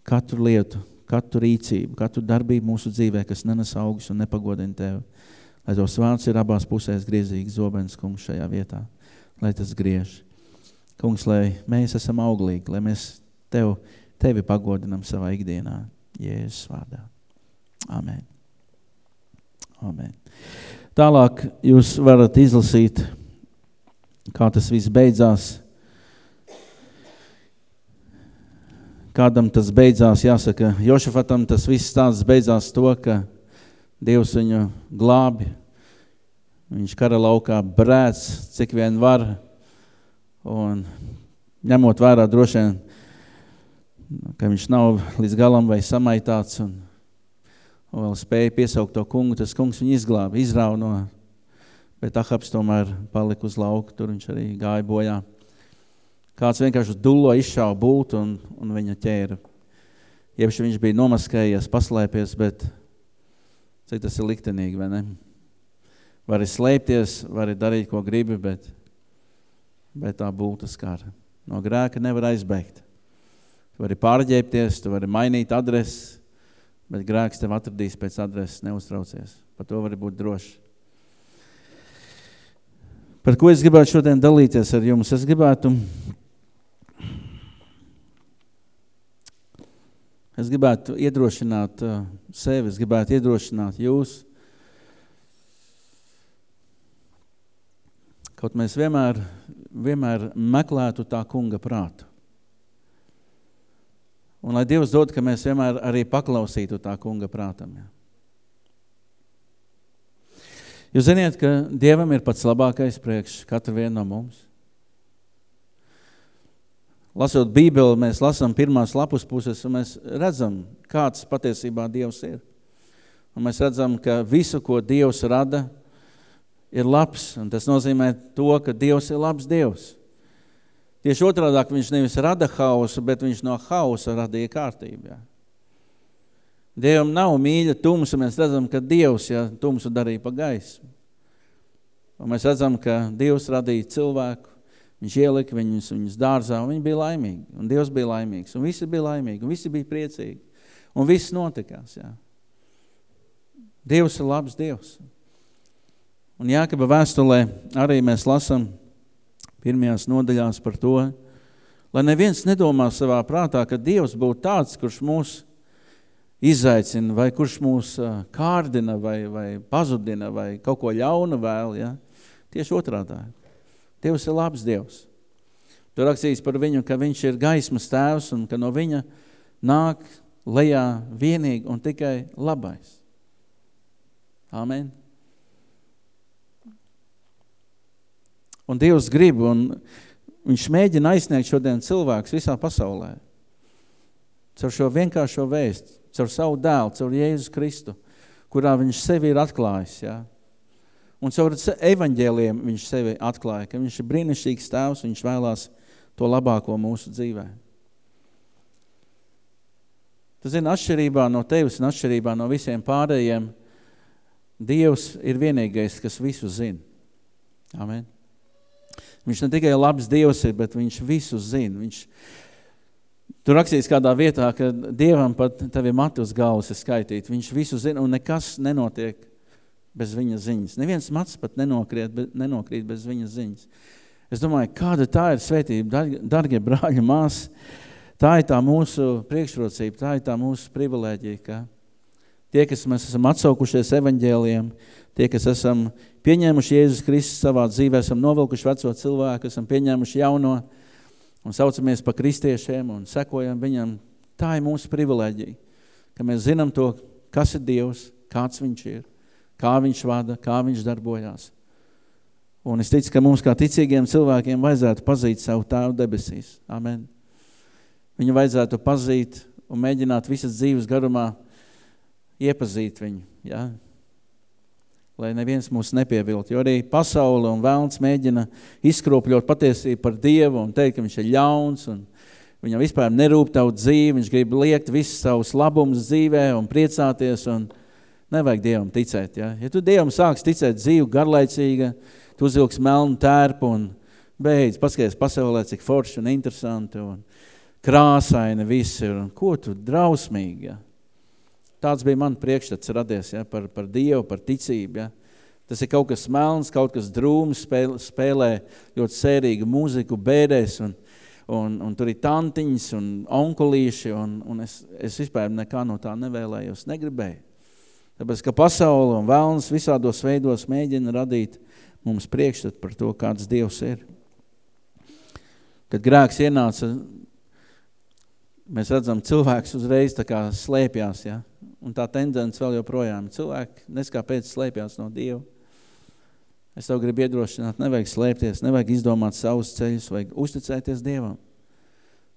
katru lietu, katru rīcību, katru darbību mūsu dzīvē, kas nenes augus un nepagodina Tevi. Lai Tevs vārds ir abās pusēs griezīgs zobens, kungs, šajā vietā, lai tas griež. Kungs, lai mēs esam auglīgi, lai mēs Tev, Tevi pagodinam savā ikdienā, Jēzus vārdā. Amen. Amen. Tālāk jūs varat izlasīt, kā tas viss beidzās. Kādam tas beidzās, jāsaka, Jošafatam tas viss stāsts beidzās to, ka Dievs viņu glābi. Viņš kara laukā brēc, cik vien var, un ņemot vērā droši vien, ka viņš nav līdz galam vai samaitāts, un un vēl spēja piesaukt to kungu, tas kungs viņu izglāba, izrāva no, bet Ahabs tomēr palika uz lauku, tur viņš arī gāja bojā. Kāds vienkārši uz dullo izšāva būtu un, un viņa ķēra. Iepši viņš bija nomaskējies, paslēpies, bet cik tas ir liktenīgi, vai ne? Vari slēpties, vari darīt, ko gribi, bet, bet tā būtu skara. No grēka nevar aizbēgt. Tu vari pārģēpties, tu vari mainīt adresi, bet grēks tev atradīs pēc adreses, neuztraucies. Par to var būt droši. Par ko es gribētu šodien dalīties ar jums? Es gribētu, es gribētu iedrošināt uh, sevi, es gribētu iedrošināt jūs. Kaut mēs vienmēr, vienmēr meklētu tā kunga prātu. Un lai Dievs dod, ka mēs vienmēr arī paklausītu tā kunga prātam. Ja. Jūs ziniet, ka Dievam ir pats labākais priekš katru vienu no mums. Lasot Bībeli, mēs lasām pirmās lapus puses, un mēs redzam, kāds patiesībā Dievs ir. Un mēs redzam, ka visu, ko Dievs rada, ir labs. Un tas nozīmē to, ka Dievs ir labs Dievs. Tieši otrādāk viņš nevis rada hausu, bet viņš no hausa radīja kārtību. Jā. Dievam nav mīļa tumsa, mēs redzam, ka Dievs ja, tumsu darīja pa gaismu. Un mēs redzam, ka Dievs radīja cilvēku, viņš ielika viņus, viņus dārzā, un viņi bija laimīgi, un Dievs bija laimīgs, un visi bija laimīgi, un visi bija priecīgi, un viss notikās. Jā. Dievs ir labs Dievs. Un Jākaba vēstulē arī mēs lasam, pirmajās nodaļās par to, lai neviens nedomā savā prātā, ka Dievs būtu tāds, kurš mūs izaicina, vai kurš mūs kārdina, vai, vai pazudina, vai kaut ko ļauna vēl. Ja? Tieši otrādā. Dievs ir labs Dievs. Tur rakstīts par viņu, ka viņš ir gaismas tēvs un ka no viņa nāk lejā vienīgi un tikai labais. Amen. Un Dievs grib, un viņš mēģina aizsniegt šodien cilvēks visā pasaulē. Caur šo vienkāršo vēstu, caur savu dēlu, caur Jēzus Kristu, kurā viņš sevi ir atklājis. Ja? Un caur evaņģēliem viņš sevi atklāja, ka viņš ir brīnišķīgs tēvs, viņš vēlās to labāko mūsu dzīvē. Tu zini, atšķirībā no tevis un atšķirībā no visiem pārējiem, Dievs ir vienīgais, kas visu zina. Amen. Viņš ne tikai labs Dievs ir, bet viņš visu zina. Viņš, Tur rakstīts kādā vietā, ka Dievam pat tevi matu uz galvas ir skaitīt. Viņš visu zina un nekas nenotiek bez viņa ziņas. Neviens mats pat nenokrīt, be, nenokrīt bez viņa ziņas. Es domāju, kāda tā ir svētība, dargie brāļi, mās. Tā ir tā mūsu priekšrocība, tā ir tā mūsu privilēģija, ka tie, kas mēs esam atsaukušies evaņģēliem, tie, kas esam pieņēmuši Jēzus Kristus savā dzīvē, esam novilkuši veco cilvēku, esam pieņēmuši jauno, un saucamies pa kristiešiem un sekojam viņam. Tā ir mūsu privilēģija, ka mēs zinām to, kas ir Dievs, kāds viņš ir, kā viņš vada, kā viņš darbojās. Un es ticu, ka mums kā ticīgiem cilvēkiem vajadzētu pazīt savu tēvu debesīs. Amen. Viņu vajadzētu pazīt un mēģināt visas dzīves garumā iepazīt viņu. Ja? lai neviens mūs nepievilt. Jo arī pasaule un vēlns mēģina izkropļot patiesību par Dievu un teikt, ka viņš ir ļauns un viņam vispār nerūp tavu dzīvi, viņš grib liekt visus savus labumus dzīvē un priecāties un nevajag Dievam ticēt. Ja, ja tu Dievam sāks ticēt dzīvu garlaicīga, tu uzvilks melnu tērpu un beidz, paskaties pasaulē, cik forši un interesanti un krāsaini viss ir. Un ko tu drausmīgi, ja? Tāds bija man priekšstats radies ja, par, par Dievu, par ticību. Ja. Tas ir kaut kas melns, kaut kas drūms, spēlē, spēlē ļoti sērīgu mūziku, bēdēs, un, un, un tur ir tantiņas un onkulīši, un, un es, es vispār nekā no tā nevēlējos, negribēju. Tāpēc, ka pasaule un vēlns visādos veidos mēģina radīt mums priekšstat par to, kāds Dievs ir. Kad grēks ienāca, mēs redzam, cilvēks uzreiz tā kā slēpjās, ja? Un tā tendence vēl joprojām. Cilvēki neskāpēc slēpjās no Dieva. Es tev gribu iedrošināt, nevajag slēpties, nevajag izdomāt savus ceļus, vajag uzticēties Dievam.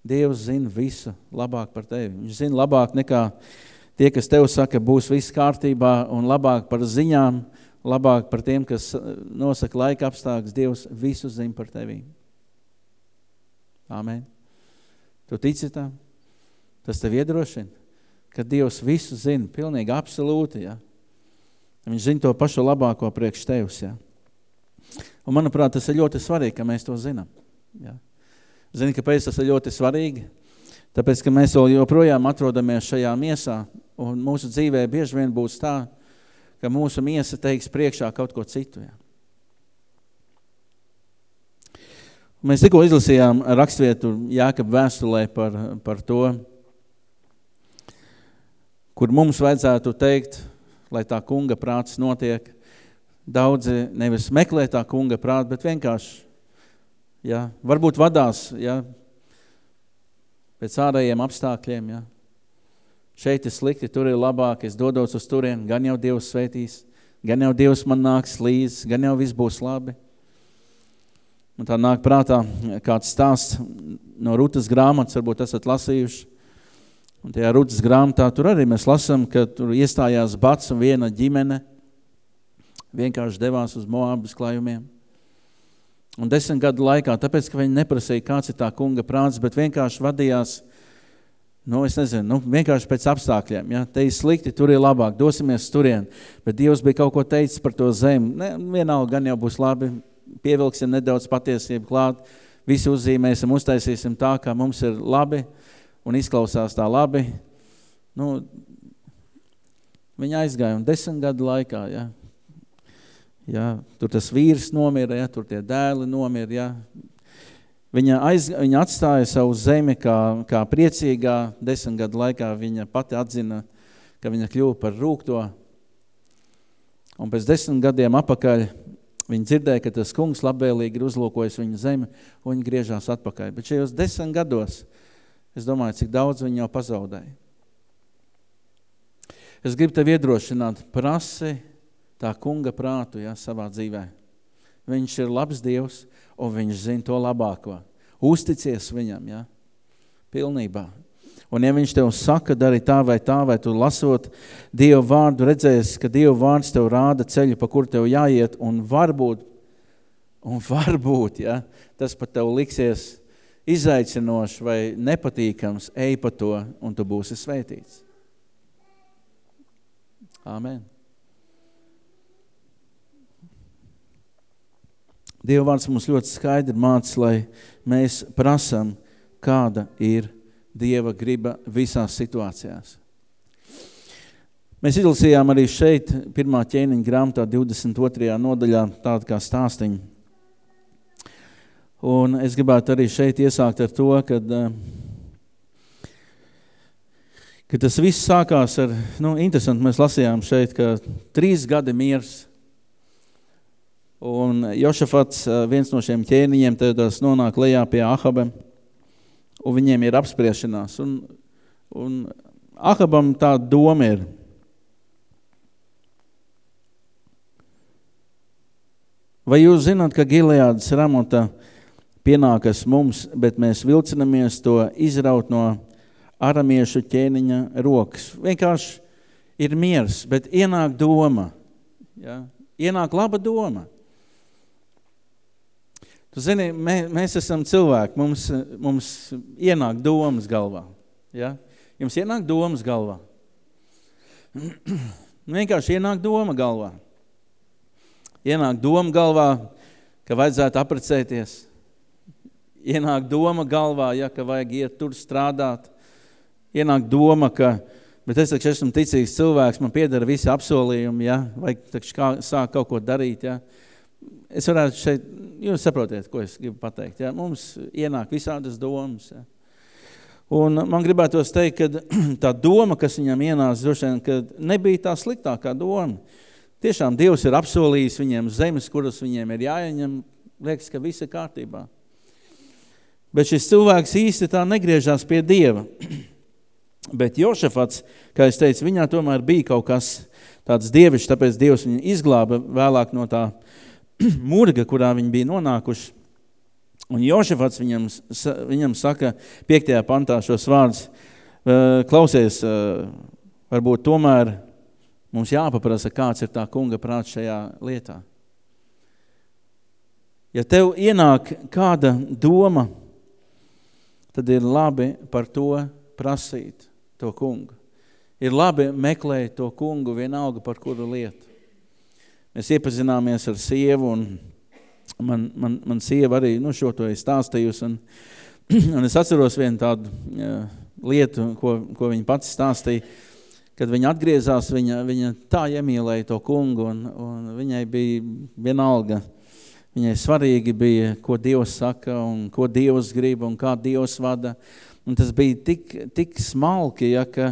Dievs zina visu labāk par tevi. Viņš zina labāk nekā tie, kas tev saka, būs viss kārtībā un labāk par ziņām, labāk par tiem, kas nosaka laika apstākļus. Dievs visu zina par tevi. Amen. Tu tici tam? Tas tev iedrošina? Ka Dievs visu zina, pilnīgi absolūti, ja? Viņš zina to pašu labāko priekš tevs, ja? Un manuprāt, tas ir ļoti svarīgi, ka mēs to zinām. Ja? Zini, kāpēc tas ir ļoti svarīgi? Tāpēc, ka mēs vēl joprojām atrodamies šajā miesā, un mūsu dzīvē bieži vien būs tā, ka mūsu miesa teiks priekšā kaut ko citu. Ja? Mēs tikko izlasījām rakstvietu Jākab vēstulē par, par to, kur mums vajadzētu teikt, lai tā kunga prāts notiek. Daudzi nevis meklē tā kunga prātu, bet vienkārši, ja, varbūt vadās, ja, pēc ārējiem apstākļiem, ja. Šeit ir slikti, tur ir labāk, es dodos uz turien, gan jau Dievs svētīs, gan jau Dievs man nāks līdz, gan jau viss būs labi. Un tā nāk prātā kāds stāsts no Rutas grāmatas, varbūt esat lasījuši, Un tajā Rutas grāmatā tur arī mēs lasām, ka tur iestājās Bats un viena ģimene. Vienkārši devās uz Moabas klājumiem. Un desmit gadu laikā, tāpēc, ka viņi neprasīja, kāds ir tā kunga prāts, bet vienkārši vadījās, nu, es nezinu, nu, vienkārši pēc apstākļiem, ja, te ir slikti, tur ir labāk, dosimies turien, bet Dievs bija kaut ko teicis par to zemi, ne, vienalga gan jau būs labi, pievilksim nedaudz patiesību klāt, visi uzzīmēsim, uztaisīsim tā, kā mums ir labi, un izklausās tā labi. Nu, viņa aizgāja un desmit gadu laikā, ja, ja, tur tas vīrs nomira, ja, tur tie dēli nomira, ja. Viņa, aiz, viņa atstāja savu zemi kā, kā priecīgā, desmit gadu laikā viņa pati atzina, ka viņa kļuva par rūkto. Un pēc desmit gadiem apakaļ viņa dzirdēja, ka tas kungs labvēlīgi ir uzlūkojis viņa zemi, un viņa griežās atpakaļ. Bet šajos desmit gados Es domāju, cik daudz viņi jau pazaudēja. Es gribu tev iedrošināt, prasi tā kunga prātu ja, savā dzīvē. Viņš ir labs Dievs, un viņš zina to labāko. Uzticies viņam, ja, pilnībā. Un ja viņš tev saka, dari tā vai tā, vai tu lasot Dievu vārdu, redzēsi, ka Dievu vārds tev rāda ceļu, pa kur tev jāiet, un varbūt, un varbūt, ja, tas pat tev liksies izaicinošs vai nepatīkams, ej pa to un tu būsi svētīts. Āmen. Dieva vārds mums ļoti skaidri māca, lai mēs prasam, kāda ir Dieva griba visās situācijās. Mēs izlasījām arī šeit, pirmā ķēniņa grāmatā, 22. nodaļā, tādu kā stāstiņu. Un es gribētu arī šeit iesākt ar to, kad, eh, kad tas viss sākās ar, nu, interesanti, mēs lasījām šeit, ka trīs gadi miers. Un Jošafats, eh, viens no šiem ķēniņiem, tādās nonāk lejā pie Ahabem, un viņiem ir apspriešanās. Un, un Ahabam tā doma ir, Vai jūs zināt, ka Gileādas ramota pienākas mums, bet mēs vilcinamies to izraut no aramiešu ķēniņa rokas? Vienkārši ir miers, bet ienāk doma. Ja? Ienāk laba doma. Tu zini, mē, mēs esam cilvēki, mums, mums ienāk domas galvā. Ja? Jums ienāk domas galvā. [clears throat] Vienkārši ienāk doma galvā. Ienāk doma galvā, ka vajadzētu aprecēties. Ienāk doma galvā, ja, ka vajag iet tur strādāt. Ienāk doma, ka, bet es taču esmu ticīgs cilvēks, man piedara visi apsolījumi, ja, vajag taču kā, sāk kaut ko darīt, ja. Es varētu šeit, jūs saprotiet, ko es gribu pateikt, ja. Mums ienāk visādas domas, ja. Un man gribētos teikt, ka [clears throat] tā doma, kas viņam ienāca, droši vien, ka nebija tā sliktākā doma. Tiešām Dievs ir apsolījis viņiem zemes, kuras viņiem ir jāieņem, liekas, ka viss ir kārtībā. Bet šis cilvēks īsti tā negriežās pie Dieva. [clears throat] Bet Jošafats, kā es teicu, viņā tomēr bija kaut kas tāds dievišs, tāpēc Dievs viņu izglāba vēlāk no tā [clears throat] murga, kurā viņi bija nonākuši. Un Jošafats viņam, viņam saka 5. pantā šos vārdus, klausies, varbūt tomēr Mums jāpaprasa, kāds ir tā kunga prāts šajā lietā. Ja tev ienāk kāda doma, tad ir labi par to prasīt to kungu. Ir labi meklēt to kungu vienalga par kuru lietu. Mēs iepazināmies ar sievu un man, man, man sieva arī nu, šo to ir stāstījusi. Un, [clears throat] un es atceros vienu tādu uh, lietu, ko, ko viņa pats stāstīja kad viņa atgriezās, viņa, viņa tā iemīlēja to kungu, un, un viņai bija vienalga. Viņai svarīgi bija, ko Dievs saka, un ko Dievs grib, un kā Dievs vada. Un tas bija tik, tik smalki, ja, ka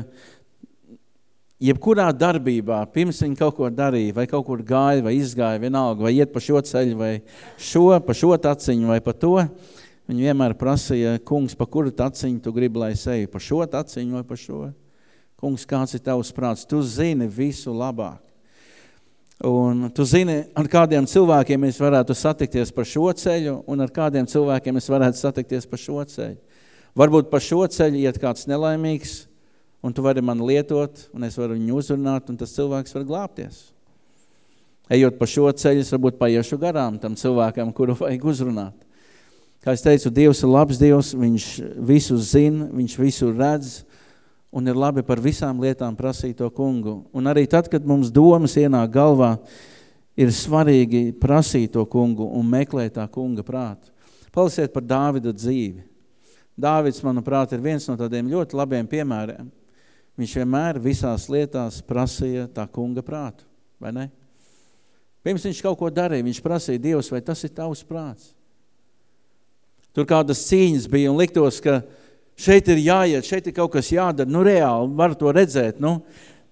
jebkurā darbībā, pirms viņa kaut ko darīja, vai kaut kur gāja, vai izgāja, vienalga, vai iet pa šo ceļu, vai šo, pa šo taciņu, vai pa to, viņa vienmēr prasīja, kungs, pa kuru taciņu tu gribi, lai es eju, pa šo taciņu vai pa šo. Kungs, kāds ir tavs prāts? Tu zini visu labāk. Un tu zini, ar kādiem cilvēkiem mēs varētu satikties pa šo ceļu, un ar kādiem cilvēkiem mēs varētu satikties pa šo ceļu. Varbūt pa šo ceļu iet kāds nelaimīgs, un tu vari man lietot, un es varu viņu uzrunāt, un tas cilvēks var glābties. Ejot pa šo ceļu, es varbūt paiešu garām tam cilvēkam, kuru vajag uzrunāt. Kā es teicu, Dievs ir labs Dievs, viņš visu zina, viņš visu redz, un ir labi par visām lietām prasīt to kungu. Un arī tad, kad mums domas ienāk galvā, ir svarīgi prasīt to kungu un meklēt tā kunga prātu. Palasiet par Dāvida dzīvi. Dāvids, manuprāt, ir viens no tādiem ļoti labiem piemēriem. Viņš vienmēr visās lietās prasīja tā kunga prātu, vai ne? Pirms viņš kaut ko darīja, viņš prasīja Dievs, vai tas ir tavs prāts? Tur kādas cīņas bija un liktos, ka šeit ir jāiet, šeit ir kaut kas jādara, nu reāli var to redzēt, nu,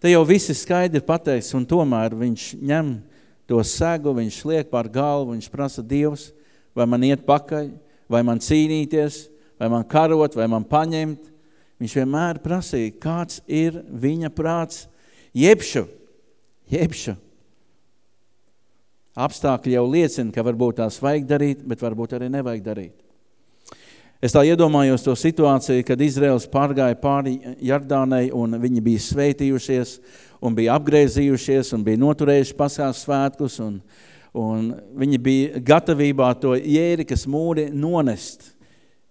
te jau visi skaidri pateiks, un tomēr viņš ņem to segu, viņš liek pār galvu, viņš prasa Dievs, vai man iet pakaļ, vai man cīnīties, vai man karot, vai man paņemt. Viņš vienmēr prasīja, kāds ir viņa prāts, jebšu, jebšu. Apstākļi jau liecina, ka varbūt tās vajag darīt, bet varbūt arī nevajag darīt. Es tā iedomājos to situāciju, kad Izraels pārgāja pāri Jardānai un viņi bija sveitījušies un bija apgriezījušies un bija noturējuši pasās svētkus un, un viņi bija gatavībā to jērikas mūri nonest.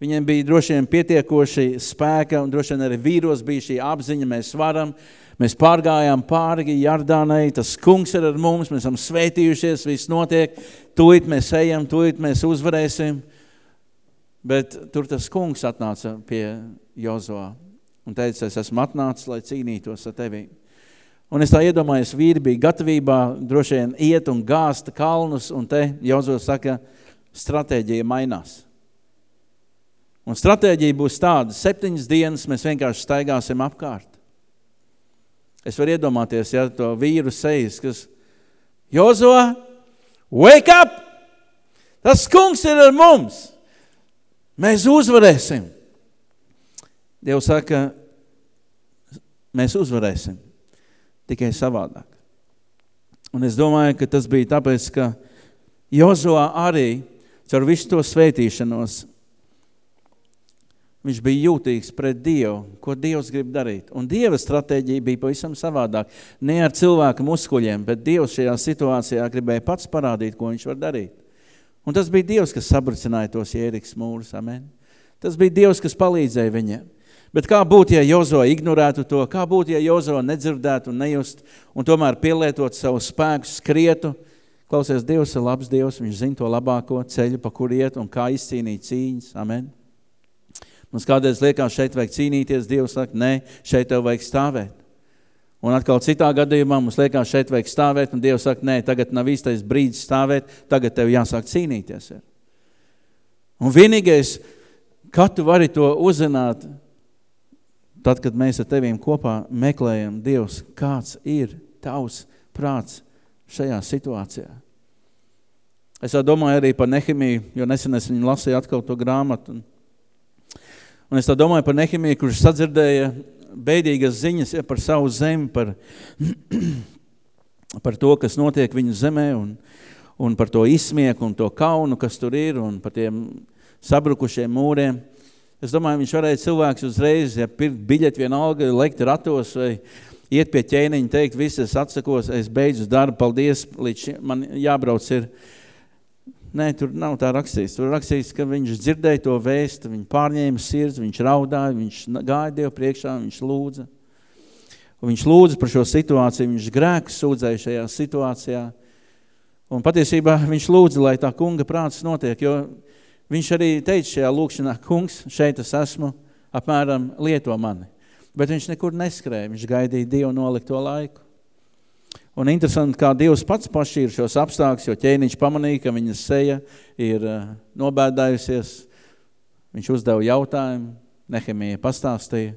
Viņiem bija droši vien pietiekoši spēka un droši vien arī vīros bija šī apziņa, mēs varam, mēs pārgājām pāri Jardānai, tas kungs ir ar mums, mēs esam sveitījušies, viss notiek, tūlīt mēs ejam, tūlīt mēs uzvarēsim – Bet tur tas kungs atnāca pie Jozoā un teica, es esmu atnācis, lai cīnītos ar tevi. Un es tā iedomājos, vīri bija gatavībā droši vien iet un gāsta kalnus, un te Jozo saka, stratēģija mainās. Un stratēģija būs tāda, septiņas dienas mēs vienkārši staigāsim apkārt. Es varu iedomāties, ja to vīru sejas, kas, Jozo, wake up! Tas kungs ir ar mums! Mēs uzvarēsim! Dievs saka, mēs uzvarēsim, tikai savādāk. Un es domāju, ka tas bija tāpēc, ka Jozoā arī caur visu to svētīšanos viņš bija jūtīgs pret Dievu, ko Dievs grib darīt. Un Dieva stratēģija bija pavisam savādāk. Ne ar cilvēku muskuļiem, bet Dievs šajā situācijā gribēja pats parādīt, ko viņš var darīt. Un tas bija Dievs, kas sabrucināja tos Jēriks mūrus, amen. Tas bija Dievs, kas palīdzēja viņiem. Bet kā būtu, ja Jozo ignorētu to, kā būtu, ja Jozo nedzirdētu un nejust, un tomēr pielietot savu spēku, skrietu, klausies, Dievs ir labs Dievs, viņš zina to labāko ceļu, pa kur iet un kā izcīnīt cīņas, amen. Mums kādreiz liekas, šeit vajag cīnīties, Dievs saka, nē, šeit tev vajag stāvēt. Un atkal citā gadījumā mums liekas, šeit vajag stāvēt, un Dievs saka, nē, tagad nav īstais brīdis stāvēt, tagad tev jāsāk cīnīties. Un vienīgais, kā tu vari to uzzināt, Tad, kad mēs ar tevīm kopā meklējam Dievs, kāds ir tavs prāts šajā situācijā. Es domāju arī par Nehemiju, jo nesen es viņu lasīju atkal to grāmatu. Un, un es tā domāju par Nehemiju, kurš sadzirdēja beidīgas ziņas ja, par savu zemi, par, [clears throat] par to, kas notiek viņu zemē, un, un par to izsmieku un to kaunu, kas tur ir, un par tiem sabrukušiem mūriem. Es domāju, viņš varēja cilvēks uzreiz, ja pirkt biļeti vienalga, lekt ratos vai iet pie ķēniņa, teikt, viss es atsakos, es beidzu darbu, paldies, līdz šim, man jābrauc ir. Nē, tur nav tā rakstīts. Tur rakstīts, ka viņš dzirdēja to vēstu, viņš pārņēma sirds, viņš raudāja, viņš gāja Dievu priekšā, viņš lūdza. Un viņš lūdza par šo situāciju, viņš grēku sūdzēja šajā situācijā. Un patiesībā viņš lūdza, lai tā kunga prāts notiek, jo Viņš arī teica šajā lūkšanā, kungs, šeit es esmu, apmēram lieto mani. Bet viņš nekur neskrēja, viņš gaidīja Dievu nolikto laiku. Un interesanti, kā Dievs pats pašķīra šos apstākļus, jo ķēniņš pamanīja, ka viņas seja ir uh, nobēdājusies. Viņš uzdeva jautājumu, Nehemija pastāstīja.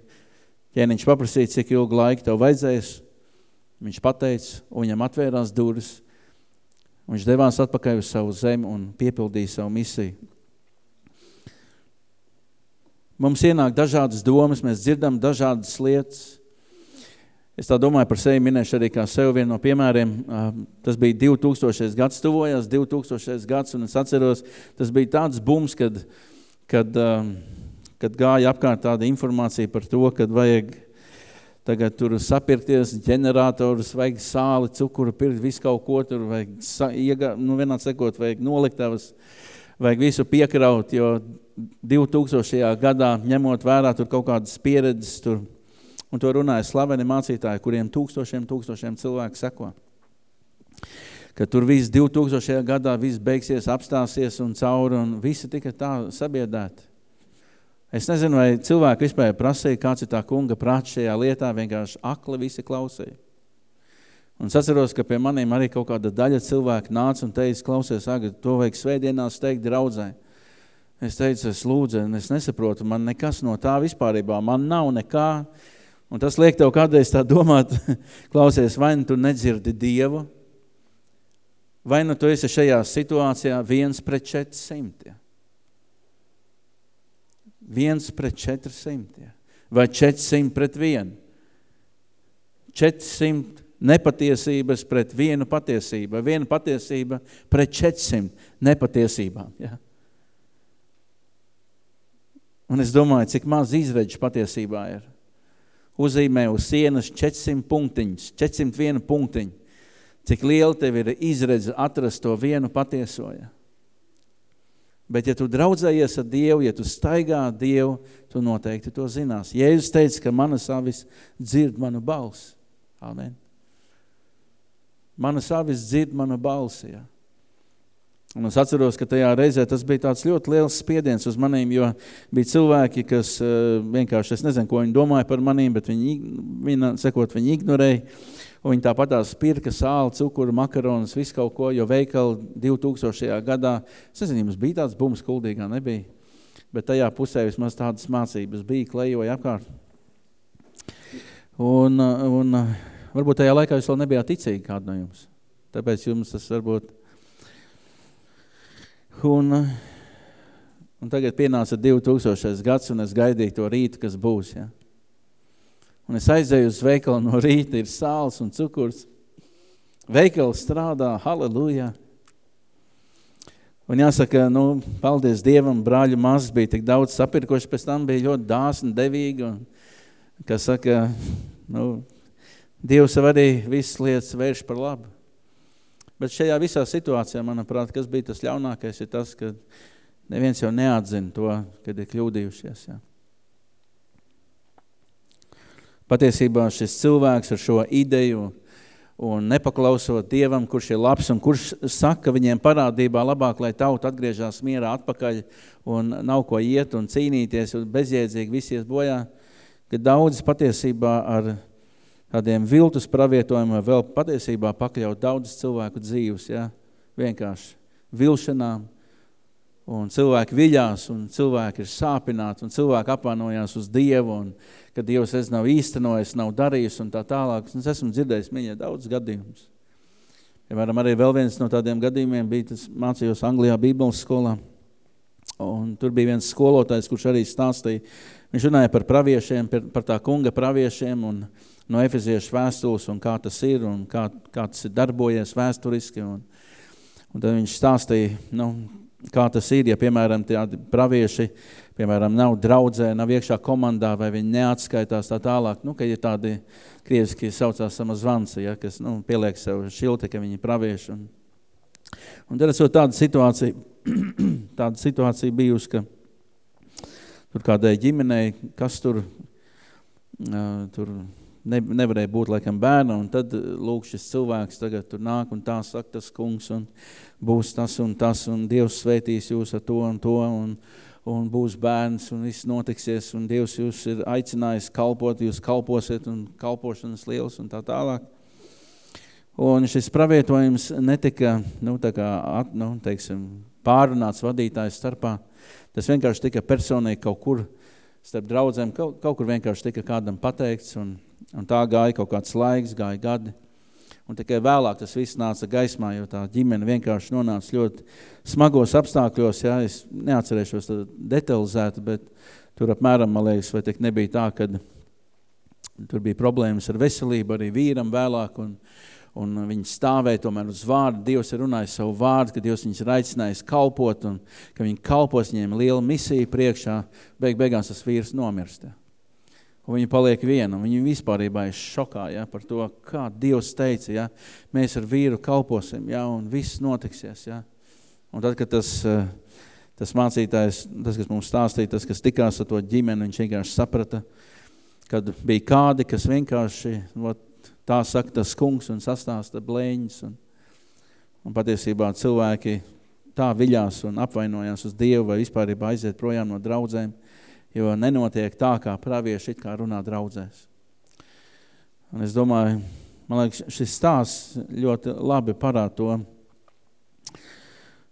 Ķēniņš paprasīja, cik ilgu laiku tev vajadzēs. Viņš pateica, un viņam atvērās durvis. Viņš devās atpakaļ uz savu zemi un piepildīja savu misiju. Mums ienāk dažādas domas, mēs dzirdam dažādas lietas. Es tā domāju par sevi, minēšu arī kā sev vienu no piemēriem. Tas bija 2000. gads, tuvojās 2000. gads, un es atceros, tas bija tāds bums, kad, kad, kad gāja apkārt tāda informācija par to, kad vajag tagad tur sapirkties, ģeneratorus, vajag sāli, cukuru, pirkt, visu kaut ko tur, vajag, iegā, nu vienā sekot, vajag noliktavas, vajag visu piekraut, jo 2000. gadā, ņemot vērā tur kaut kādas pieredzes, tur, un to runāja slaveni mācītāji, kuriem tūkstošiem, tūkstošiem cilvēku seko. Ka tur viss 2000. gadā viss beigsies, apstāsies un cauri, un visi tika tā sabiedēti. Es nezinu, vai cilvēki vispār prasīja, kāds ir tā kunga prāts šajā lietā, vienkārši akli visi klausīja. Un es atceros, ka pie maniem arī kaut kāda daļa cilvēku nāca un teica, klausies, Aga, to vajag svētdienās teikt draudzē. Es teicu, es lūdzu, un es nesaprotu, man nekas no tā vispārībā, man nav nekā. Un tas liek tev kādreiz tā domāt, [laughs] klausies, vai nu tu nedzirdi Dievu, vai nu tu esi šajā situācijā viens pret 400. Viens pret 400. Vai 400 pret vienu. 400 nepatiesības pret vienu patiesību, viena patiesība pret 400 nepatiesībām. Ja? Un es domāju, cik maz izredžu patiesībā ir. Uzīmē uz sienas 400 punktiņus, 401 punktiņu. Cik liela tev ir izredze atrast to vienu patiesoja. Bet ja tu draudzējies ar Dievu, ja tu staigā ar Dievu, tu noteikti to zinās. Jēzus teica, ka mana savis dzird manu balsi. Amen. Mana savis dzird manu balsi. Ja. Un es atceros, ka tajā reizē tas bija tāds ļoti liels spiediens uz manīm, jo bija cilvēki, kas uh, vienkārši, es nezinu, ko viņi domāja par manīm, bet viņi, viņi sekot, viņi ignorēja. Un viņi tāpat tās pirka sāli, cukuru, makaronas, visu kaut ko, jo veikali 2000. gadā, es nezinu, jums bija tāds bums kuldīgā, nebija. Bet tajā pusē vismaz tādas mācības bija, klejoja apkārt. Un, un varbūt tajā laikā jūs vēl nebijāt ticīgi kādu no jums. Tāpēc jums tas varbūt Un, un tagad pienāca 2000. gads, un es gaidīju to rītu, kas būs. Ja? Un es aizēju uz veikalu no rīta, ir sāls un cukurs. Veikals strādā, halleluja. Un jāsaka, nu, paldies Dievam, brāļu mazs bija tik daudz sapirkoši, pēc tam bija ļoti dāsni, devīgi. Un, kas saka, nu, Dievs arī visas lietas vērš par labu. Bet šajā visā situācijā, manuprāt, kas bija tas ļaunākais, ir tas, ka neviens jau neatzina to, kad ir kļūdījušies. Jā. Patiesībā šis cilvēks ar šo ideju un nepaklausot Dievam, kurš ir labs un kurš saka viņiem parādībā labāk, lai tauta atgriežās mierā atpakaļ un nav ko iet un cīnīties un bezjēdzīgi visies bojā, ka daudz patiesībā ar tādiem viltus pravietojumiem vēl patiesībā pakļaut daudz cilvēku dzīves, ja? vienkārši vilšanām, un cilvēki viļās, un cilvēki ir sāpināti, un cilvēki apvainojās uz Dievu, un ka Dievs es nav īstenojis, nav darījis, un tā tālāk. Es esmu dzirdējis mīļa daudz gadījumus. Piemēram, arī vēl viens no tādiem gadījumiem bija, tas mācījos Anglijā Bībeles skolā, un tur bija viens skolotājs, kurš arī stāstīja, viņš runāja par praviešiem, par, par tā kunga praviešiem, un no efeziešu vēstules un kā tas ir un kā, kā tas ir darbojies vēsturiski. Un, un tad viņš stāstīja, nu, kā tas ir, ja, piemēram, tādi pravieši, piemēram, nav draudzē, nav iekšā komandā vai viņi neatskaitās tā tālāk, nu, ka ir tādi krieviski saucās samazvanci, ja, kas, nu, pieliek sev šilti, ka viņi pravieši. Un, un tad esot tāda situācija, [clears throat] tāda situācija bijusi, ka tur kādai ģimenei, kas tur, uh, tur ne, nevarēja būt laikam bērna, un tad eh, lūk šis cilvēks tagad tur nāk un tā saka tas kungs, un būs tas un tas, un Dievs svētīs jūs ar to un to, un, un būs bērns, un viss notiksies, un Dievs jūs ir aicinājis kalpot, jūs kalposiet, un kalpošanas liels, un tā tālāk. Un šis pravietojums netika, nu, tā kā, at, nu, teiksim, pārunāts vadītājs starpā, tas vienkārši tika personīgi kaut kur starp draudzēm, kaut, kaut kur vienkārši tika kādam pateikts, un Un tā gāja kaut kāds laiks, gāja gadi. Un tikai vēlāk tas viss nāca gaismā, jo tā ģimene vienkārši nonāca ļoti smagos apstākļos. Jā, es neatcerēšos detalizēti, bet tur apmēram, man liekas, vai tik nebija tā, kad tur bija problēmas ar veselību arī vīram vēlāk, un, un viņi stāvēja tomēr uz vārdu. Dievs ir runājis savu vārdu, ka Dievs viņus ir aicinājis kalpot, un ka viņi kalpos viņiem liela misija priekšā. Beig beigās tas vīrs nomirst. Jā un viņi paliek viena, un viņi vispārībā ir šokā ja, par to, kā Dievs teica, ja, mēs ar vīru kalposim, ja, un viss notiksies. Ja. Un tad, kad tas, eh, tas mācītājs, tas, kas mums stāstīja, tas, kas tikās ar to ģimeni, viņš vienkārši saprata, kad bija kādi, kas vienkārši, ot, tā saka tas kungs un sastāsta blēņas, un, un patiesībā cilvēki tā viļās un apvainojās uz Dievu vai vispārībā aiziet projām no draudzēm, jo nenotiek tā, kā pravieši it kā runā draudzēs. Un es domāju, man liekas, šis stāsts ļoti labi parāda to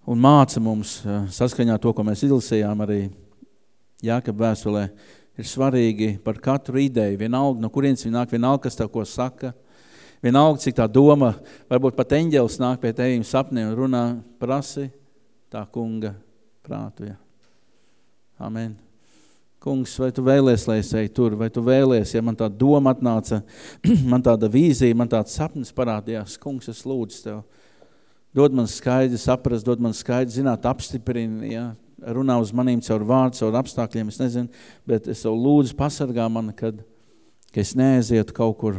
un māca mums eh, saskaņā to, ko mēs izlasījām arī Jākab vēstulē, ir svarīgi par katru ideju, vienalga, no kurienes viņa nāk, vienalga, kas tev ko saka, vienalga, cik tā doma, varbūt pat eņģelis nāk pie tevīm sapnī un runā, prasi tā kunga prātu. Ja. Amen. Kungs, vai tu vēlies, lai es eju tur, vai tu vēlies, ja man tā doma atnāca, [clears throat] man tāda vīzija, man tāds sapnis parādījās, kungs, es lūdzu tev, dod man skaidri saprast, dod man skaidri zināt, apstiprini, ja, runā uz manīm caur vārdu, caur apstākļiem, es nezinu, bet es tev lūdzu pasargā man, kad, ka es neaizietu kaut kur.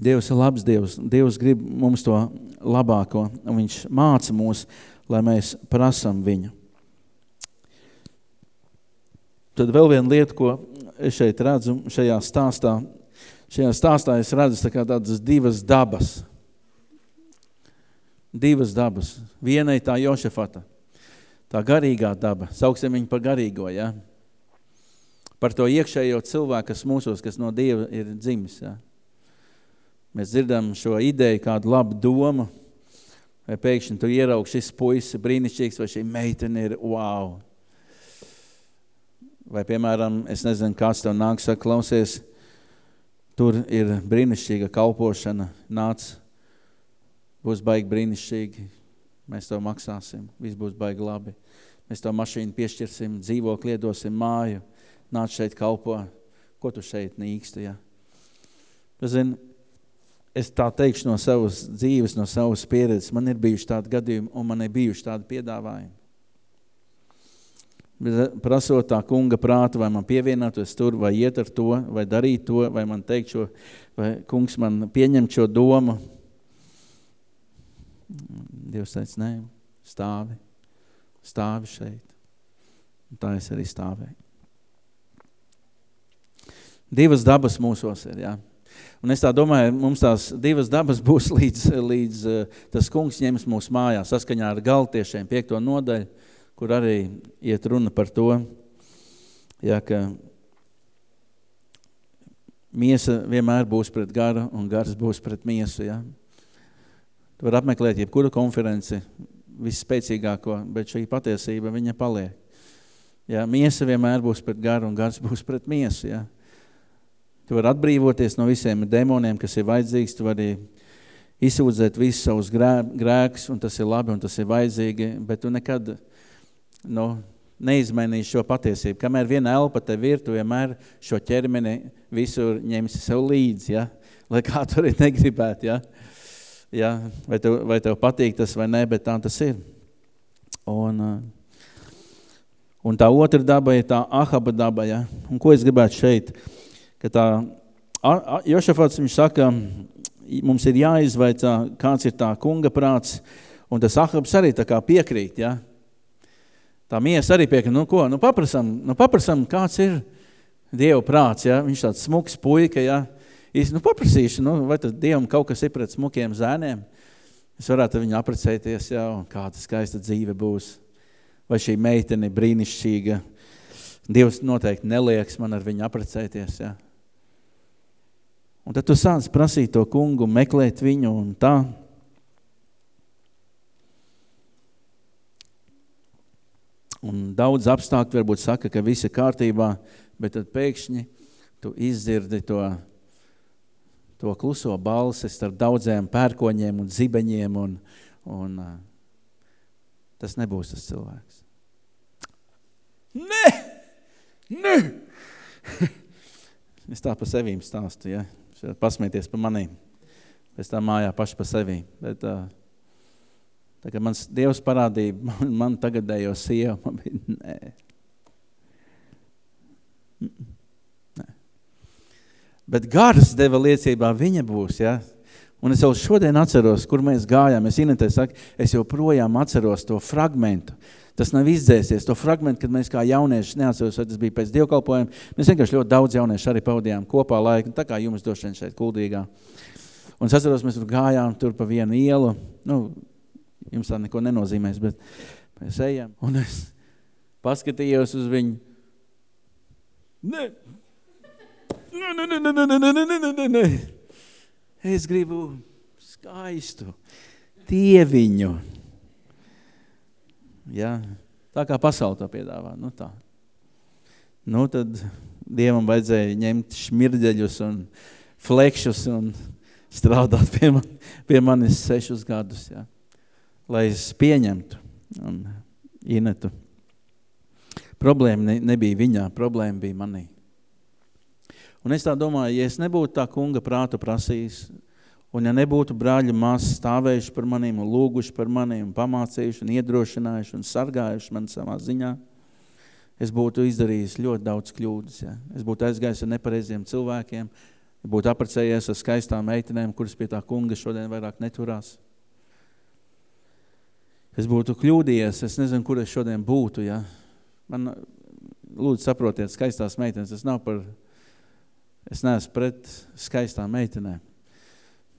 Dievs ir labs Dievs, Dievs grib mums to labāko, un viņš māca mūs, lai mēs prasam viņu. Tad vēl viena lieta, ko es šeit redzu šajā stāstā, šajā stāstā es redzu tā kā tādas divas dabas. divas dabas. Viena ir tā Jošefata, tā garīgā daba, sauksim viņu par garīgo, ja? Par to iekšējo cilvēku, kas mūsos, kas no Dieva ir dzimis, ja? Mēs dzirdam šo ideju, kādu labu domu, vai pēkšņi tu ieraug šis puisis brīnišķīgs, vai šī meitene ir wow. Vai, piemēram, es nezinu, kāds tev nāk, saka, klausies, tur ir brīnišķīga kalpošana, nāc, būs baigi brīnišķīgi, mēs tev maksāsim, viss būs baigi labi. Mēs tev mašīnu piešķirsim, dzīvokli iedosim māju, nāc šeit kalpo, ko tu šeit nīksti, ja? Zin, es tā teikšu no savas dzīves, no savas pieredzes, man ir bijuši tādi gadījumi un man ir bijuši tādi piedāvājumi. Prasot tā kunga prātu, vai man pievienotos tur, vai iet ar to, vai darīt to, vai man teikt šo, vai kungs man pieņemt šo domu, Dievs teica, nē, stāvi, stāvi šeit. Un tā es arī stāvēju. Divas dabas mūsos ir, jā. Un es tā domāju, mums tās divas dabas būs līdz, līdz tas kungs ņems mūsu mājā saskaņā ar galtiešiem piekto nodaļu, kur arī iet runa par to, jā, ka miesa vienmēr būs pret garu un gars būs pret miesu, jā. Tu var apmeklēt jebkuru konferenci, visspēcīgāko, bet šī patiesība viņa paliek. Ja, miesa vienmēr būs pret garu un gars būs pret miesu. Ja. Tu var atbrīvoties no visiem demoniem, kas ir vajadzīgs, tu vari izsūdzēt visus savus grēkus, un tas ir labi, un tas ir vajadzīgi, bet tu nekad nu, neizmainīsi šo patiesību. Kamēr viena elpa tev ir, tu vienmēr šo ķermeni visur ņemsi sev līdzi, ja? lai kā tu arī negribētu. Ja? ja, vai, tev, vai tev patīk tas vai nē, bet tā tas ir. Un, uh, un tā otra daba ir tā ahaba daba, ja. Un ko es gribētu šeit? Ka tā, Jošafats viņš saka, mums ir jāizvaicā, kāds ir tā kunga prāts, un tas ahabs arī tā kā piekrīt, ja. Tā miesa arī piekrīt, nu ko, nu paprasam, nu paprasam, kāds ir Dieva prāts, ja. Viņš tāds smuks puika, ja īsti, nu, paprasīšu, nu, vai tad Dievam kaut kas ir pret smukiem zēniem? Es varētu viņu aprecēties, jā, un kāda skaista dzīve būs. Vai šī meitene brīnišķīga. Dievs noteikti nelieks man ar viņu aprecēties, jā. Un tad tu sāc prasīt to kungu, meklēt viņu un tā. Un daudz apstākļu varbūt saka, ka viss ir kārtībā, bet tad pēkšņi tu izdzirdi to to kluso balsi starp daudziem pērkoņiem un zibeņiem, un, un uh, tas nebūs tas cilvēks. Nē! Nē! [laughs] es tā pa sevīm stāstu, ja? Pasmieties pa manīm. Pēc tā mājā paši pa sevīm. Bet, uh, tā kā mans Dievs parādīja [laughs] man, man tagadējo sievu, man bija, nē. Bet gars deva liecībā, viņa būs, ja? Un es jau šodien atceros, kur mēs gājām. Es Inetē saku, es joprojām atceros to fragmentu. Tas nav izdzēsies, to fragmentu, kad mēs kā jaunieši, neatceros, vai tas bija pēc dievkalpojuma, mēs vienkārši ļoti daudz jaunieši arī pavadījām kopā laiku, tā kā jums došana šeit kuldīgā. Un es atceros, mēs tur gājām tur pa vienu ielu, nu, jums tā neko nenozīmēs, bet mēs ejam, un es paskatījos uz viņu, ne, Nē, nē, nē, nē, nē, nē, nē, nē, nē, nē. Es gribu skaistu tieviņu. Ja? Tā kā pasauli to piedāvā. Nu tā. Nu tad Dievam vajadzēja ņemt šmirdeļus un flekšus un strādāt pie, man, pie manis sešus gadus, ja? Lai es pieņemtu un inetu. Problēma ne, nebija viņā, problēma bija manī. Un es tā domāju, ja es nebūtu tā kunga prātu prasījis, un ja nebūtu brāļi maz stāvējuši par maniem un lūguši par maniem, un pamācījuši un iedrošinājuši un sargājuši man savā ziņā, es būtu izdarījis ļoti daudz kļūdas. Ja? Es būtu aizgājis ar nepareiziem cilvēkiem, būtu aprecējies ar skaistām meitenēm, kuras pie tā kunga šodien vairāk neturās. Es būtu kļūdījies, es nezinu, kur es šodien būtu. Ja? Man, lūdzu, saprotiet, skaistās meitenes, tas nav par Es neesmu pret skaistām meitenēm.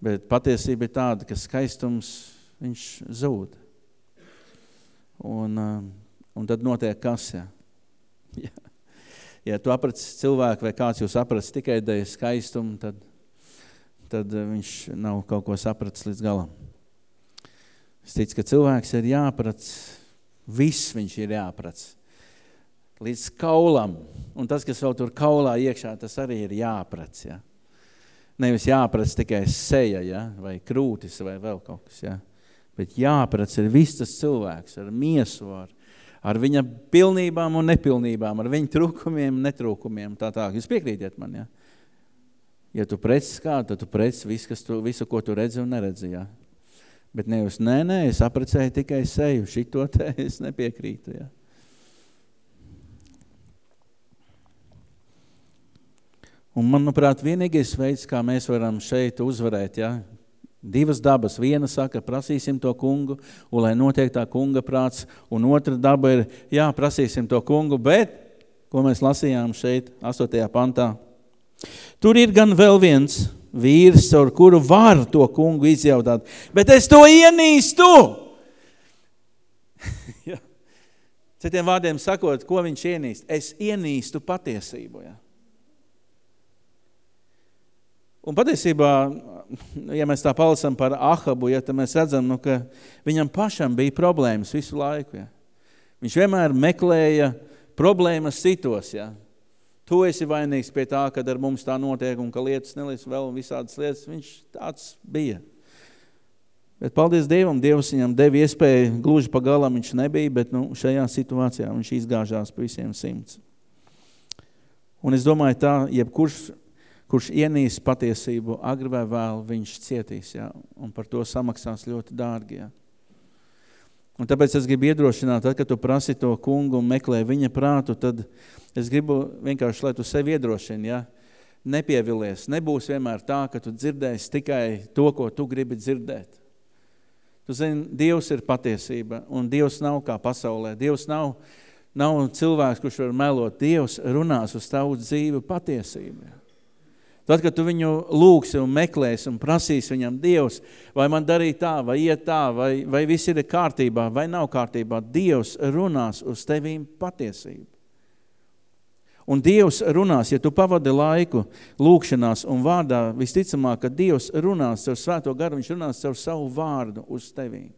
Bet patiesība ir tāda, ka skaistums viņš zūd. Un, uh, un tad notiek kas, ja? [laughs] ja. Ja tu aprec cilvēku vai kāds jūs aprec tikai dēļ skaistumu, tad, tad viņš nav kaut ko sapratis līdz galam. Es ticu, ka cilvēks ir jāprac, viss viņš ir jāprac. Līdz kaulam. Un tas, kas vēl tur kaulā iekšā, tas arī ir jāprac, ja? Nevis jāprac tikai seja, ja? vai krūtis, vai vēl kaut kas, ja? Bet jāprac ir viss tas cilvēks ar miesu, ar, ar viņa pilnībām un nepilnībām, ar viņa trūkumiem un netrūkumiem. Tā tā, jūs piekrītiet man, ja? Ja tu preces kādu, tad tu preces visu, tu, visu, ko tu redzi un neredzi, ja? Bet ne jūs, nē, nē, es aprecēju tikai seju, šito te [laughs] es nepiekrītu, ja? Un, manuprāt, vienīgais veids, kā mēs varam šeit uzvarēt, ja, divas dabas. Viena saka, prasīsim to kungu, un lai notiek tā kunga prāts, un otra daba ir, jā, prasīsim to kungu, bet, ko mēs lasījām šeit, 8. pantā, tur ir gan vēl viens vīrs, ar kuru var to kungu izjautāt, bet es to ienīstu. [laughs] ja. Citiem vārdiem sakot, ko viņš ienīst? Es ienīstu patiesību, ja. Un patiesībā, ja mēs tā palasam par Ahabu, ja, tad mēs redzam, nu, ka viņam pašam bija problēmas visu laiku. Ja. Viņš vienmēr meklēja problēmas citos. Ja. Tu esi vainīgs pie tā, kad ar mums tā notiek un ka lietas nelīdz vēl un visādas lietas. Viņš tāds bija. Bet paldies Dievam, Dievs viņam deva iespēju, gluži pa galam viņš nebija, bet nu, šajā situācijā viņš izgāžās pa visiem simts. Un es domāju tā, jebkurš kurš ienīs patiesību, agri vai vēl viņš cietīs, ja? un par to samaksās ļoti dārgi. Ja? Un tāpēc es gribu iedrošināt, tad, kad tu prasi to kungu un meklē viņa prātu, tad es gribu vienkārši, lai tu sevi iedrošini, ja? nepievilies. Nebūs vienmēr tā, ka tu dzirdēsi tikai to, ko tu gribi dzirdēt. Tu zini, Dievs ir patiesība, un Dievs nav kā pasaulē. Dievs nav, nav cilvēks, kurš var melot. Dievs runās uz tavu dzīvi patiesību. Tad, kad tu viņu lūksi un meklēsi un prasīsi viņam, Dievs, vai man darīt tā, vai iet tā, vai, vai viss ir kārtībā, vai nav kārtībā, Dievs runās uz tevīm patiesību. Un Dievs runās, ja tu pavadi laiku lūkšanās un vārdā, visticamāk, ka Dievs runās caur svēto garu, viņš runās caur savu vārdu uz tevīm.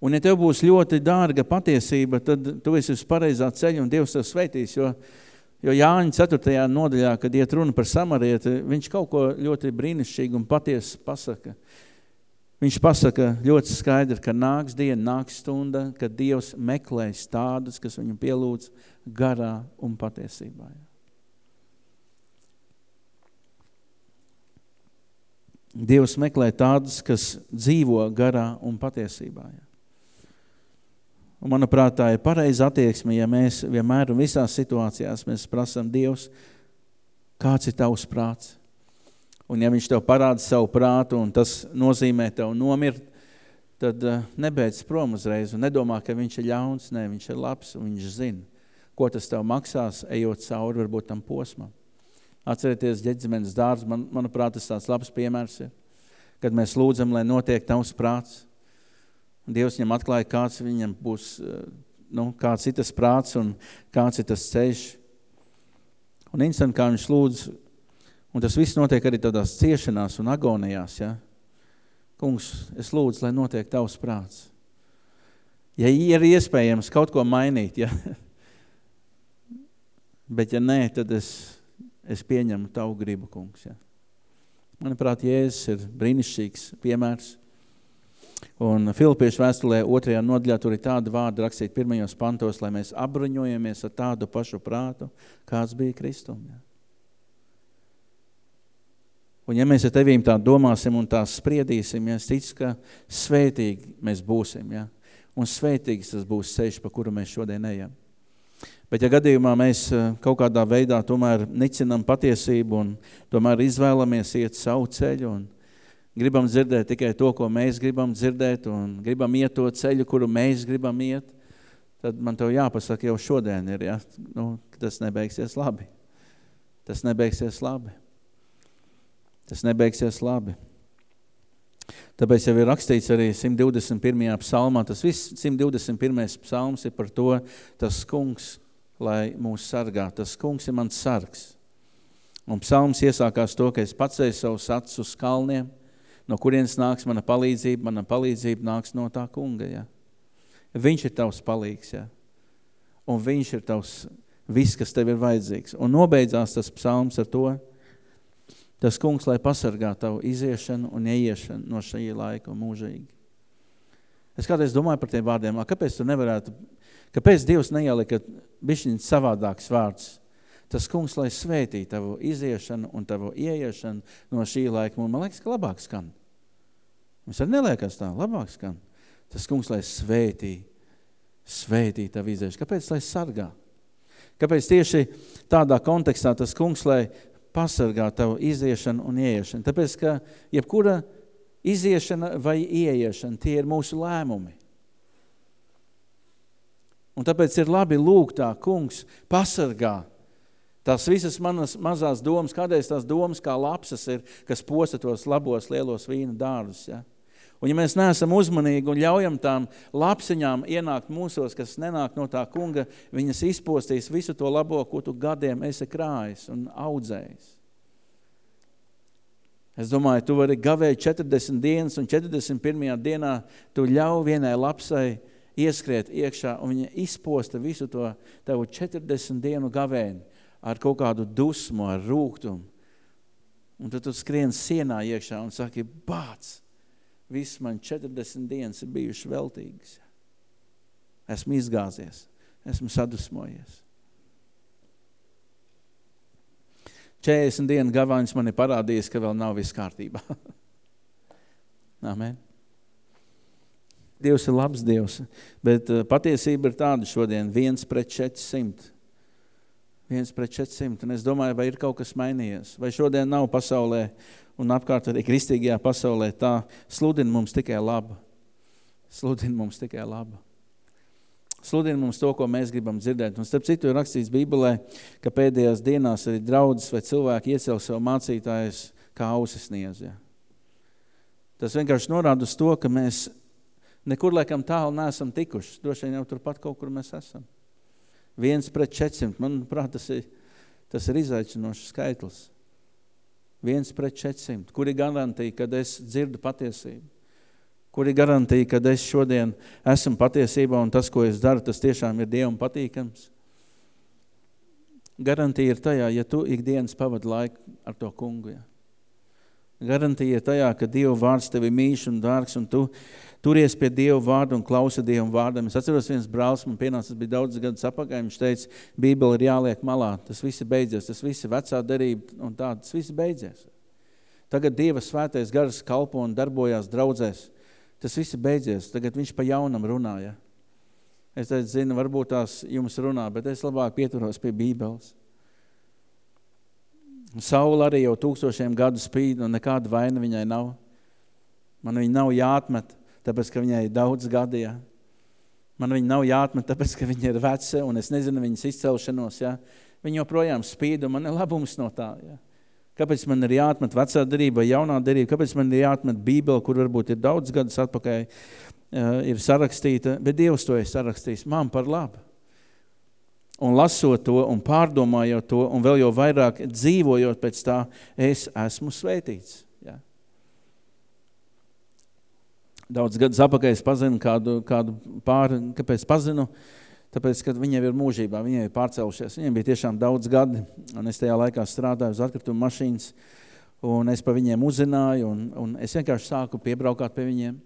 Un ja tev būs ļoti dārga patiesība, tad tu esi uz pareizā ceļa un Dievs tev sveitīs, jo Jo Jāņa 4. nodaļā, kad iet runa par samarieti, viņš kaut ko ļoti brīnišķīgi un patiesi pasaka. Viņš pasaka ļoti skaidri, ka nāks diena, nāks stunda, kad Dievs meklēs tādus, kas viņu pielūdz garā un patiesībā. Dievs meklē tādus, kas dzīvo garā un patiesībā. Ja. Un, manuprāt, tā ir pareiza attieksme, ja mēs vienmēr un visās situācijās mēs prasam Dievs, kāds ir tavs prāts. Un ja viņš tev parāda savu prātu un tas nozīmē tev nomirt, tad uh, nebeidz prom uzreiz un nedomā, ka viņš ir ļauns, ne, viņš ir labs un viņš zina, ko tas tev maksās, ejot cauri varbūt tam posmam. Atcerieties, ģedzimenes dārz, man, manuprāt, tas tāds labs piemērs ir, kad mēs lūdzam, lai notiek tavs prāts, Dievs viņam atklāja, kāds viņam būs, eh, nu, kāds ir tas prāts un kāds ir tas ceļš. Un instant, kā viņš lūdz, un tas viss notiek arī tādās ciešanās un agonijās, ja? Kungs, es lūdzu, lai notiek tavs prāts. Ja ir iespējams kaut ko mainīt, ja? [laughs] bet ja nē, tad es, es pieņemu tavu gribu, kungs. Ja? Manuprāt, Jēzus ir brīnišķīgs piemērs. Un Filipiešu vēstulē otrajā nodaļā tur ir tāda vārda rakstīt pirmajos pantos, lai mēs apbruņojamies ar tādu pašu prātu, kāds bija Kristum. Ja? Un ja mēs ar tevīm tā domāsim un tā spriedīsim, ja, es ticu, ka svētīgi mēs būsim. Ja? Un svētīgs tas būs ceļš, pa kuru mēs šodien ejam. Bet ja gadījumā mēs eh, kaut kādā veidā tomēr nicinam patiesību un tomēr izvēlamies iet savu ceļu un gribam dzirdēt tikai to, ko mēs gribam dzirdēt un gribam iet to ceļu, kuru mēs gribam iet, tad man tev jāpasaka jau šodien ir, ja? nu, tas nebeigsies labi. Tas nebeigsies labi. Tas nebeigsies labi. Tāpēc jau ir rakstīts arī 121. psalmā, tas viss 121. psalms ir par to, tas kungs, lai mūs sargā, tas kungs ir mans sargs. Un psalms iesākās to, ka es pacēju savus acis uz kalniem, no kurienes nāks mana palīdzība, mana palīdzība nāks no tā kunga, ja. Viņš ir tavs palīgs, ja. Un viņš ir tavs viss, kas tev ir vajadzīgs. Un nobeidzās tas psalms ar to, Tas kungs, lai pasargā tavu iziešanu un ieiešanu no šī laika mūžīgi. Es kādreiz domāju par tiem vārdiem, kāpēc tu nevarētu, kāpēc Dievs neielika bišķiņ savādāks vārds? Tas kungs, lai svētī tavu iziešanu un tavu ieiešanu no šī laika, man liekas, ka labāk skan. Mums arī neliekas tā, labāk skan. Tas kungs, lai svētī, svētī tavu iziešanu. Kāpēc, lai sargā? Kāpēc tieši tādā kontekstā tas kungs, lai pasargā tavu iziešanu un ieiešanu. Tāpēc, ka jebkura iziešana vai ieiešana, tie ir mūsu lēmumi. Un tāpēc ir labi lūgt tā, kungs, pasargā tās visas manas mazās domas, kādreiz tās domas kā lapsas ir, kas posta tos labos lielos vīna dārdus, ja? Un ja mēs neesam uzmanīgi un ļaujam tām lapsiņām ienākt mūsos, kas nenāk no tā kunga, viņas izpostīs visu to labo, ko tu gadiem esi krājis un audzējis. Es domāju, tu vari gavēt 40 dienas un 41. dienā tu ļauj vienai lapsai ieskriet iekšā un viņa izposta visu to tavu 40 dienu gavēni ar kaut kādu dusmu, ar rūgtumu. Un tad tu skrien sienā iekšā un saki, bāc, Viss man 40 dienas ir bijuši veltīgas. Esmu izgāzies, esmu sadusmojies. 40 dienu gavāņas man ir parādījis, ka vēl nav viss kārtībā. [laughs] Amen. Dievs ir labs Dievs, bet uh, patiesība ir tāda šodien, viens pret 400. Viens pret 400, un es domāju, vai ir kaut kas mainījies. Vai šodien nav pasaulē un apkārt arī kristīgajā pasaulē tā sludina mums tikai laba. Sludina mums tikai laba. Sludina mums to, ko mēs gribam dzirdēt. Un starp citu ir rakstīts Bībelē, ka pēdējās dienās arī draudzes vai cilvēki iecel savu mācītājus kā ausis niez. Ja. Tas vienkārši norāda uz to, ka mēs nekur laikam tālu neesam tikuši. Droši vien jau turpat kaut kur mēs esam. Viens pret 400, manuprāt, tas ir, tas ir izaicinošs skaitlis viens pret 400. Kur ir garantija, kad es dzirdu patiesību? Kur ir garantija, kad es šodien esmu patiesībā un tas, ko es daru, tas tiešām ir Dievam patīkams? Garantija ir tajā, ja tu ikdienas pavadi laiku ar to kungu. Ja. Garantija ir tajā, ka Dieva vārds tevi mīš un dārgs un tu turies pie Dieva vārda un klausa Dievam vārdam. Es atceros viens brālis, man pienācis, bija daudz gadus apakaļ, viņš teica, Bībeli ir jāliek malā, tas viss beidzies, tas viss vecā derība un tā, tas viss beidzies. Tagad Dieva svētais gars kalpo un darbojās draudzēs. Tas viss beidzies, tagad viņš pa jaunam runāja. Es teicu, zinu, varbūt tās jums runā, bet es labāk pieturos pie Bībeles. Saula arī jau tūkstošiem gadu spīd un nekāda vaina viņai nav. Man viņa nav jāatmet tāpēc, ka viņai ir daudz gadi, ja. Man viņa nav jāatmet, tāpēc, ka viņa ir veca, un es nezinu viņas izcelšanos, ja. Viņa joprojām spīd, un man ir labums no tā, ja. Kāpēc man ir jāatmet vecā darība vai jaunā darība? Kāpēc man ir jāatmet Bībeli, kur varbūt ir daudz gadus atpakaļ, uh, ir sarakstīta, bet Dievs to ir sarakstījis man par labu. Un lasot to un pārdomājot to, un vēl jau vairāk dzīvojot pēc tā, es esmu svētīts. daudz gadus apakaļ es pazinu kādu, kādu pāri, kāpēc pazinu, tāpēc, ka viņiem ir mūžībā, viņiem ir pārcēlušies, viņiem bija tiešām daudz gadi, un es tajā laikā strādāju uz atkritumu mašīnas, un es pa viņiem uzzināju, un, un es vienkārši sāku piebraukāt pie viņiem.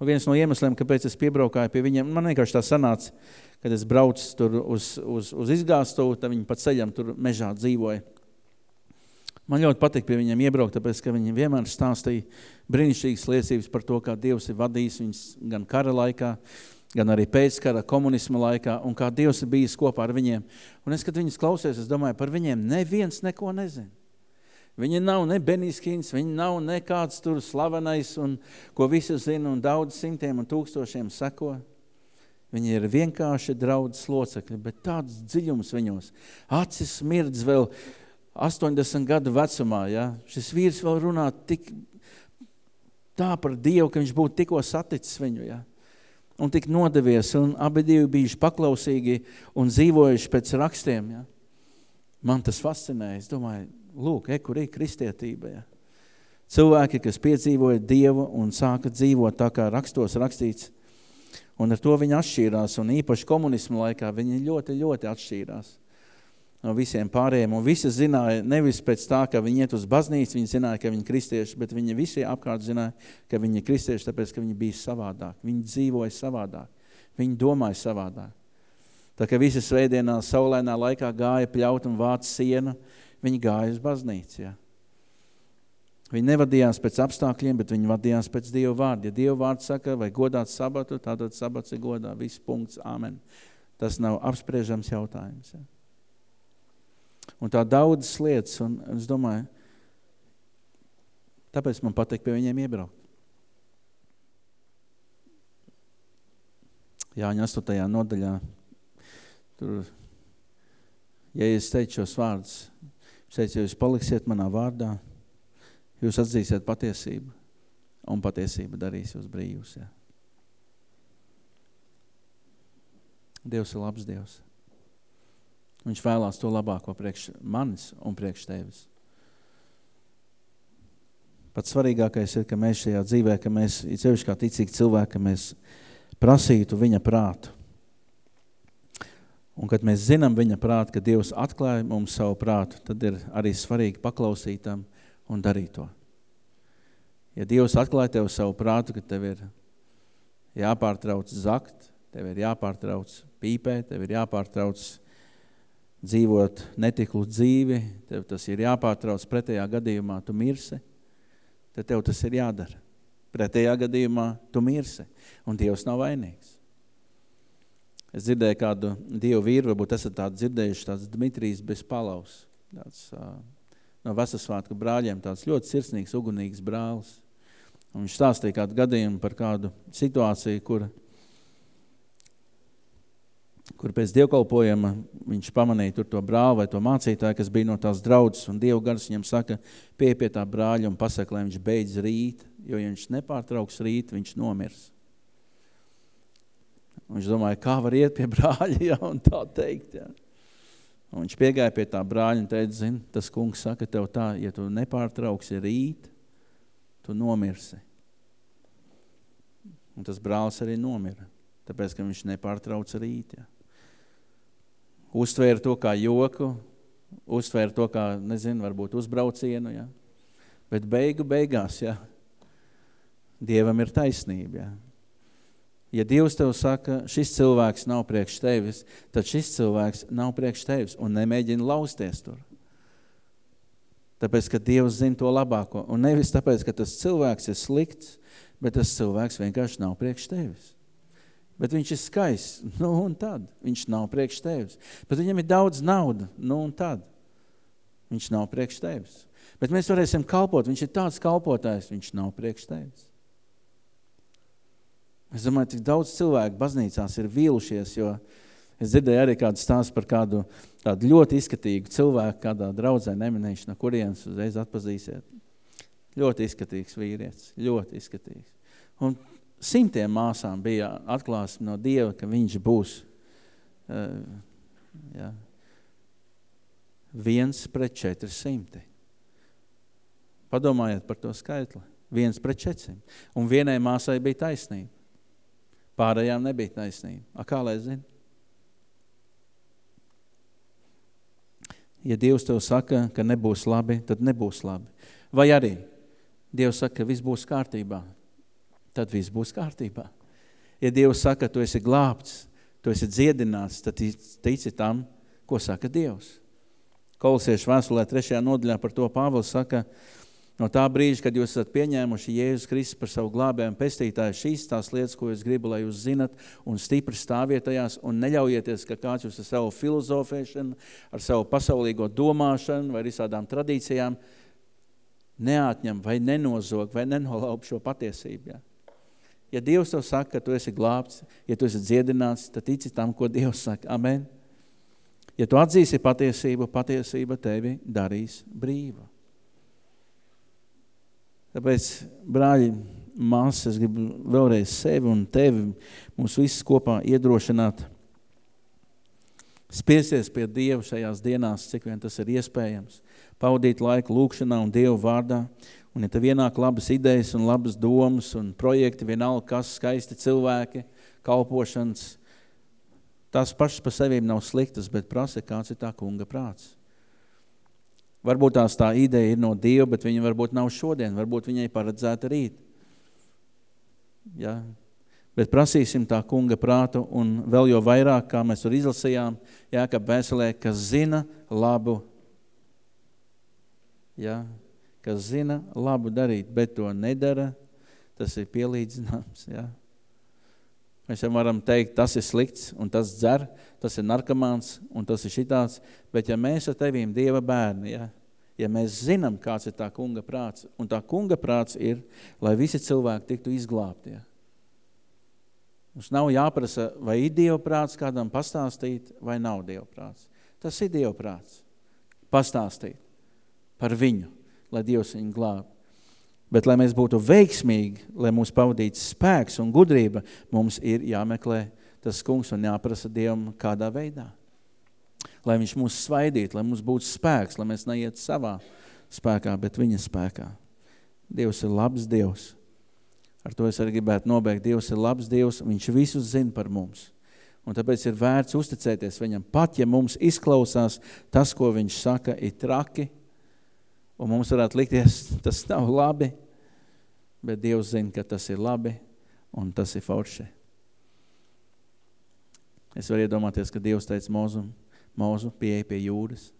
Un viens no iemesliem, kāpēc es piebraukāju pie viņiem, man vienkārši tā sanāca, kad es braucu tur uz, uz, uz izgāstuvu, tad viņi pa ceļam tur mežā dzīvoja. Man ļoti patīk pie viņiem iebraukt, tāpēc, ka viņi vienmēr stāstīja brīnišķīgas liecības par to, kā Dievs ir vadījis viņus gan kara laikā, gan arī pēckara komunisma laikā, un kā Dievs ir bijis kopā ar viņiem. Un es, kad viņus klausies, es domāju, par viņiem neviens neko nezina. Viņi nav ne Benijs Kins, viņi nav nekāds tur slavenais, un, ko visi zina, un daudz simtiem un tūkstošiem seko. Viņi ir vienkārši draudzes locekļi, bet tāds dziļums viņos. Acis smirdz vēl 80 gadu vecumā, ja, šis vīrs vēl runā tik tā par Dievu, ka viņš būtu tikko saticis viņu, ja, un tik nodevies, un abi divi bijuši paklausīgi un dzīvojuši pēc rakstiem, ja. Man tas fascinēja, es domāju, lūk, e, kur ir kristietība, ja. Cilvēki, kas piedzīvoja Dievu un sāka dzīvot tā kā rakstos rakstīts, un ar to viņi atšķīrās, un īpaši komunismu laikā viņi ļoti, ļoti atšķīrās no visiem pārējiem, un visi zināja nevis pēc tā, ka viņi iet uz baznīcu, viņi zināja, ka viņi kristieši, bet viņi visi apkārt zināja, ka viņi kristieši, tāpēc, ka viņi bija savādāk, viņi dzīvoja savādāk, viņi domāja savādāk. Tā kā visi svētdienā saulēnā laikā gāja pļaut un vāc sienu, viņi gāja uz baznīcu, ja. Viņi nevadījās pēc apstākļiem, bet viņi vadījās pēc Dieva vārda. Ja Dieva vārds saka, vai godāt sabatu, tātad sabats ir godā. Viss punkts, amen. Tas nav apspriežams jautājums. Ja. Un tā daudzas lietas, un es domāju, tāpēc man patīk pie viņiem iebraukt. Jāņa 8. nodaļā, tur, ja es teicu šos vārdus, es teicu, ja jūs paliksiet manā vārdā, jūs atzīsiet patiesību, un patiesība darīs jūs brīvus. Ja. Dievs ir labs Dievs. Viņš vēlās to labāko priekš manis un priekš tevis. Pats svarīgākais ir, ka mēs šajā dzīvē, ka mēs, cevišķi kā ticīgi cilvēki, ka mēs prasītu viņa prātu. Un kad mēs zinām viņa prātu, ka Dievs atklāja mums savu prātu, tad ir arī svarīgi paklausīt tam un darīt to. Ja Dievs atklāja tev savu prātu, ka tev ir jāpārtrauc zakt, tev ir jāpārtrauc pīpēt, tev ir jāpārtrauc dzīvot netiklu dzīvi, tev tas ir jāpārtrauc, pretējā gadījumā tu mirsi, tad tev tas ir jādara. Pretējā gadījumā tu mirsi, un Dievs nav vainīgs. Es dzirdēju kādu Dievu vīru, varbūt esat tādu dzirdējuši, tāds Dmitrijs bez palaus, tāds uh, no Vasasvātku brāļiem, tāds ļoti sirsnīgs, ugunīgs brālis. Un viņš stāstīja kādu gadījumu par kādu situāciju, kur kur pēc dievkalpojuma viņš pamanīja tur to brāli vai to mācītāju, kas bija no tās draudzes, un Dievu gars viņam saka, pie pie tā brāļa un pasaka, lai viņš beidz rīt, jo ja viņš nepārtrauks rīt, viņš nomirs. Viņš domāja, kā var iet pie [laughs] brāļa, ja, un tā teikt, ja. Un viņš piegāja pie tā brāļa un teica, zin, tas kungs saka tev tā, ja tu nepārtrauksi rīt, tu nomirsi. Un tas brālis arī nomira, tāpēc, ka viņš nepārtrauca rīt, ja uztvēra to kā joku, uztvēra to kā, nezinu, varbūt uzbraucienu, ja? bet beigu beigās, ja? Dievam ir taisnība, ja? Ja Dievs tev saka, šis cilvēks nav priekš tevis, tad šis cilvēks nav priekš tevis un nemēģina lausties tur. Tāpēc, ka Dievs zina to labāko. Un nevis tāpēc, ka tas cilvēks ir slikts, bet tas cilvēks vienkārši nav priekš tevis bet viņš ir skaists, nu un tad, viņš nav priekš tevis. Bet viņam ir daudz nauda, nu un tad, viņš nav priekš tevis. Bet mēs varēsim kalpot, viņš ir tāds kalpotājs, viņš nav priekš tevis. Es domāju, cik daudz cilvēku baznīcās ir vīlušies, jo es dzirdēju arī kādu stāstu par kādu tādu ļoti izskatīgu cilvēku, kādā draudzē neminējuši, no kurienes uzreiz atpazīsiet. Ļoti izskatīgs vīrietis, ļoti izskatīgs. Un simtiem māsām bija atklāsme no Dieva, ka viņš būs uh, ja, viens pret 400. Padomājiet par to skaitli. Viens pret 400. Un vienai māsai bija taisnība. Pārējām nebija taisnība. A, kā lai zina? Ja Dievs tev saka, ka nebūs labi, tad nebūs labi. Vai arī Dievs saka, ka viss būs kārtībā, tad viss būs kārtībā. Ja Dievs saka, tu esi glābts, tu esi dziedināts, tad tici tam, ko saka Dievs. Kolosiešu vēstulē trešajā nodaļā par to Pāvils saka, no tā brīža, kad jūs esat pieņēmuši Jēzus Kristus par savu glābējumu pestītāju, šīs tās lietas, ko es gribu, lai jūs zinat un stipri stāvietajās un neļaujieties, ka kāds jūs ar savu filozofēšanu, ar savu pasaulīgo domāšanu vai visādām tradīcijām neatņem vai nenozog vai nenolaup šo patiesību. Ja? Ja Dievs tev saka, ka tu esi glābts, ja tu esi dziedināts, tad tici tam, ko Dievs saka. Amen. Ja tu atzīsi patiesību, patiesība tevi darīs brīva. Tāpēc, brāļi, māsas, es gribu vēlreiz sevi un tevi, mūs visus kopā iedrošināt, spiesties pie Dieva šajās dienās, cik vien tas ir iespējams, paudīt laiku lūkšanā un Dievu vārdā, un ja tev ienāk labas idejas un labas domas un projekti, vienalga kas, skaisti cilvēki, kalpošanas, tās pašas pa sevīm nav sliktas, bet prasa, kāds ir tā kunga prāts. Varbūt tās tā ideja ir no Dieva, bet viņa varbūt nav šodien, varbūt viņai paredzēta rīt. Ja? Bet prasīsim tā kunga prātu un vēl jo vairāk, kā mēs tur izlasījām, Jākab vēselē, kas zina labu, ja? kas zina labu darīt, bet to nedara, tas ir pielīdzināms. Ja? Mēs varam teikt, tas ir slikts un tas dzer, tas ir narkomāns un tas ir šitāds, bet ja mēs ar tevīm Dieva bērni, ja, ja mēs zinām, kāds ir tā kunga prāts, un tā kunga prāts ir, lai visi cilvēki tiktu izglābti. Ja. Mums nav jāprasa, vai ir Dieva prāts kādam pastāstīt, vai nav Dieva prāts. Tas ir Dieva prāts. Pastāstīt par viņu, lai Dievs viņu glāb. Bet, lai mēs būtu veiksmīgi, lai mūs pavadītu spēks un gudrība, mums ir jāmeklē tas kungs un jāprasa Dievam kādā veidā. Lai viņš mūs svaidītu, lai mums būtu spēks, lai mēs neiet savā spēkā, bet viņa spēkā. Dievs ir labs Dievs. Ar to es arī gribētu nobeigt. Dievs ir labs Dievs, viņš visus zina par mums. Un tāpēc ir vērts uzticēties viņam. Pat, ja mums izklausās tas, ko viņš saka, ir traki, Un mums varētu likties, tas nav labi, bet Dievs zina, ka tas ir labi un tas ir forši. Es varu iedomāties, ka Dievs teica Mozu, Mozu pieeja pie jūras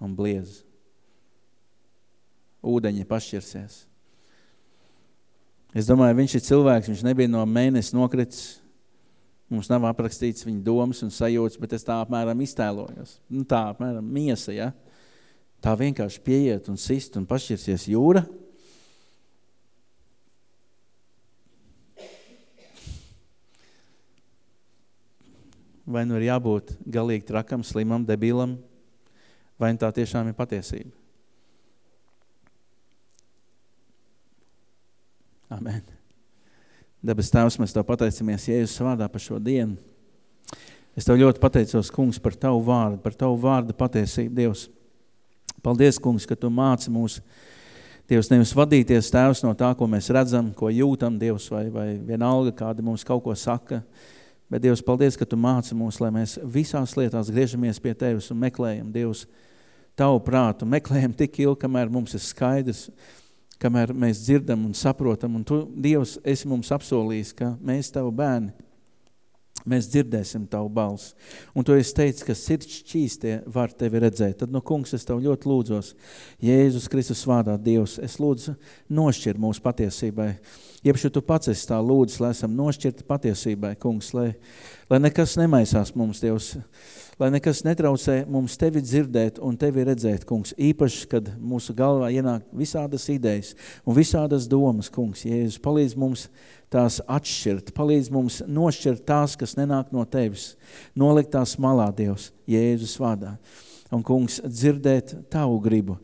un bliez. Ūdeņi pašķirsies. Es domāju, viņš ir cilvēks, viņš nebija no mēnesis nokritis. Mums nav aprakstīts viņa domas un sajūtas, bet es tā apmēram iztēlojos. Nu, tā apmēram miesa, ja? Tā vienkārši pieiet un sist un pašķirsies jūra. Vai nu ir jābūt galīgi trakam, slimam, debilam, vai nu tā tiešām ir patiesība. Amen. Debes Tēvs, mēs Tev pateicamies Jēzus vārdā par šo dienu. Es Tev ļoti pateicos, kungs, par Tavu vārdu, par Tavu vārdu patiesību, Dievs. Paldies, kungs, ka Tu māci mūs, Dievs, nevis vadīties tēvs no tā, ko mēs redzam, ko jūtam, Dievs, vai, vai vienalga, kāda mums kaut ko saka, bet Dievs, paldies, ka Tu māci mūs, lai mēs visās lietās griežamies pie Tevis un meklējam, Dievs, Tavu prātu, meklējam tik ilgi, kamēr mums ir skaidrs, kamēr mēs dzirdam un saprotam, un Tu, Dievs, esi mums apsolījis, ka mēs Tavu bērni, mēs dzirdēsim tavu balsi. Un tu esi teicis, ka sirds šķīstie var tevi redzēt. Tad, nu, kungs, es tev ļoti lūdzos, Jēzus Kristus vārdā, Dievs, es lūdzu nošķir mūsu patiesībai. Iepšu tu pats esi tā lūdzu, lai esam nošķirti patiesībai, kungs, lai, lai nekas nemaisās mums, Dievs, lai nekas netraucē mums tevi dzirdēt un tevi redzēt, kungs, īpaši, kad mūsu galvā ienāk visādas idejas un visādas domas, kungs, Jēzus, palīdz mums tās atšķirt, palīdz mums nošķirt tās, kas nenāk no tevis, nolikt tās malā, Dievs, Jēzus vārdā. Un, kungs, dzirdēt tavu gribu,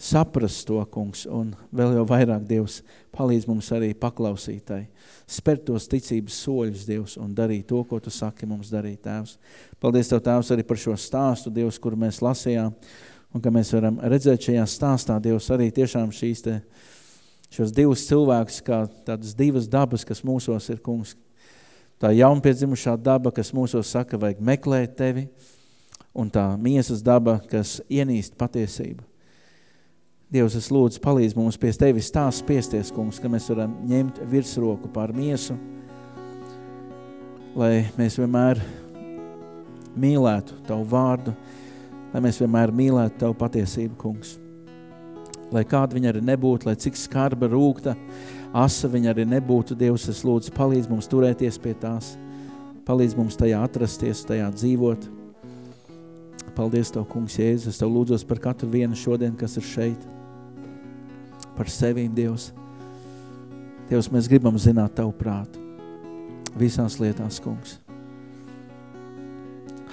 saprast to, kungs, un vēl jau vairāk, Dievs, palīdz mums arī paklausītai, spērt tos ticības soļus, Dievs, un darīt to, ko tu saki mums darīt, Tēvs. Paldies Tev, Tēvs, arī par šo stāstu, Dievs, kuru mēs lasījām, un ka mēs varam redzēt šajā stāstā, Dievs, arī tiešām šīs te šos divus cilvēkus kā tādas divas dabas, kas mūsos ir, kungs. Tā jaunpiedzimušā daba, kas mūsos saka, vajag meklēt tevi, un tā miesas daba, kas ienīst patiesību. Dievs, es lūdzu, palīdz mums pie tevis tā spiesties, kungs, ka mēs varam ņemt virsroku pār miesu, lai mēs vienmēr mīlētu tavu vārdu, lai mēs vienmēr mīlētu tavu patiesību, kungs. Lai kāda viņa arī nebūtu, lai cik skarba, rūkta, asa viņa arī nebūtu, Dievs, es lūdzu, palīdz mums turēties pie tās, palīdz mums tajā atrasties, tajā dzīvot. Paldies Tev, kungs Jēzus, es Tev lūdzos par katru vienu šodien, kas ir šeit, par sevīm, Dievs. Dievs, mēs gribam zināt Tavu prātu visās lietās, kungs.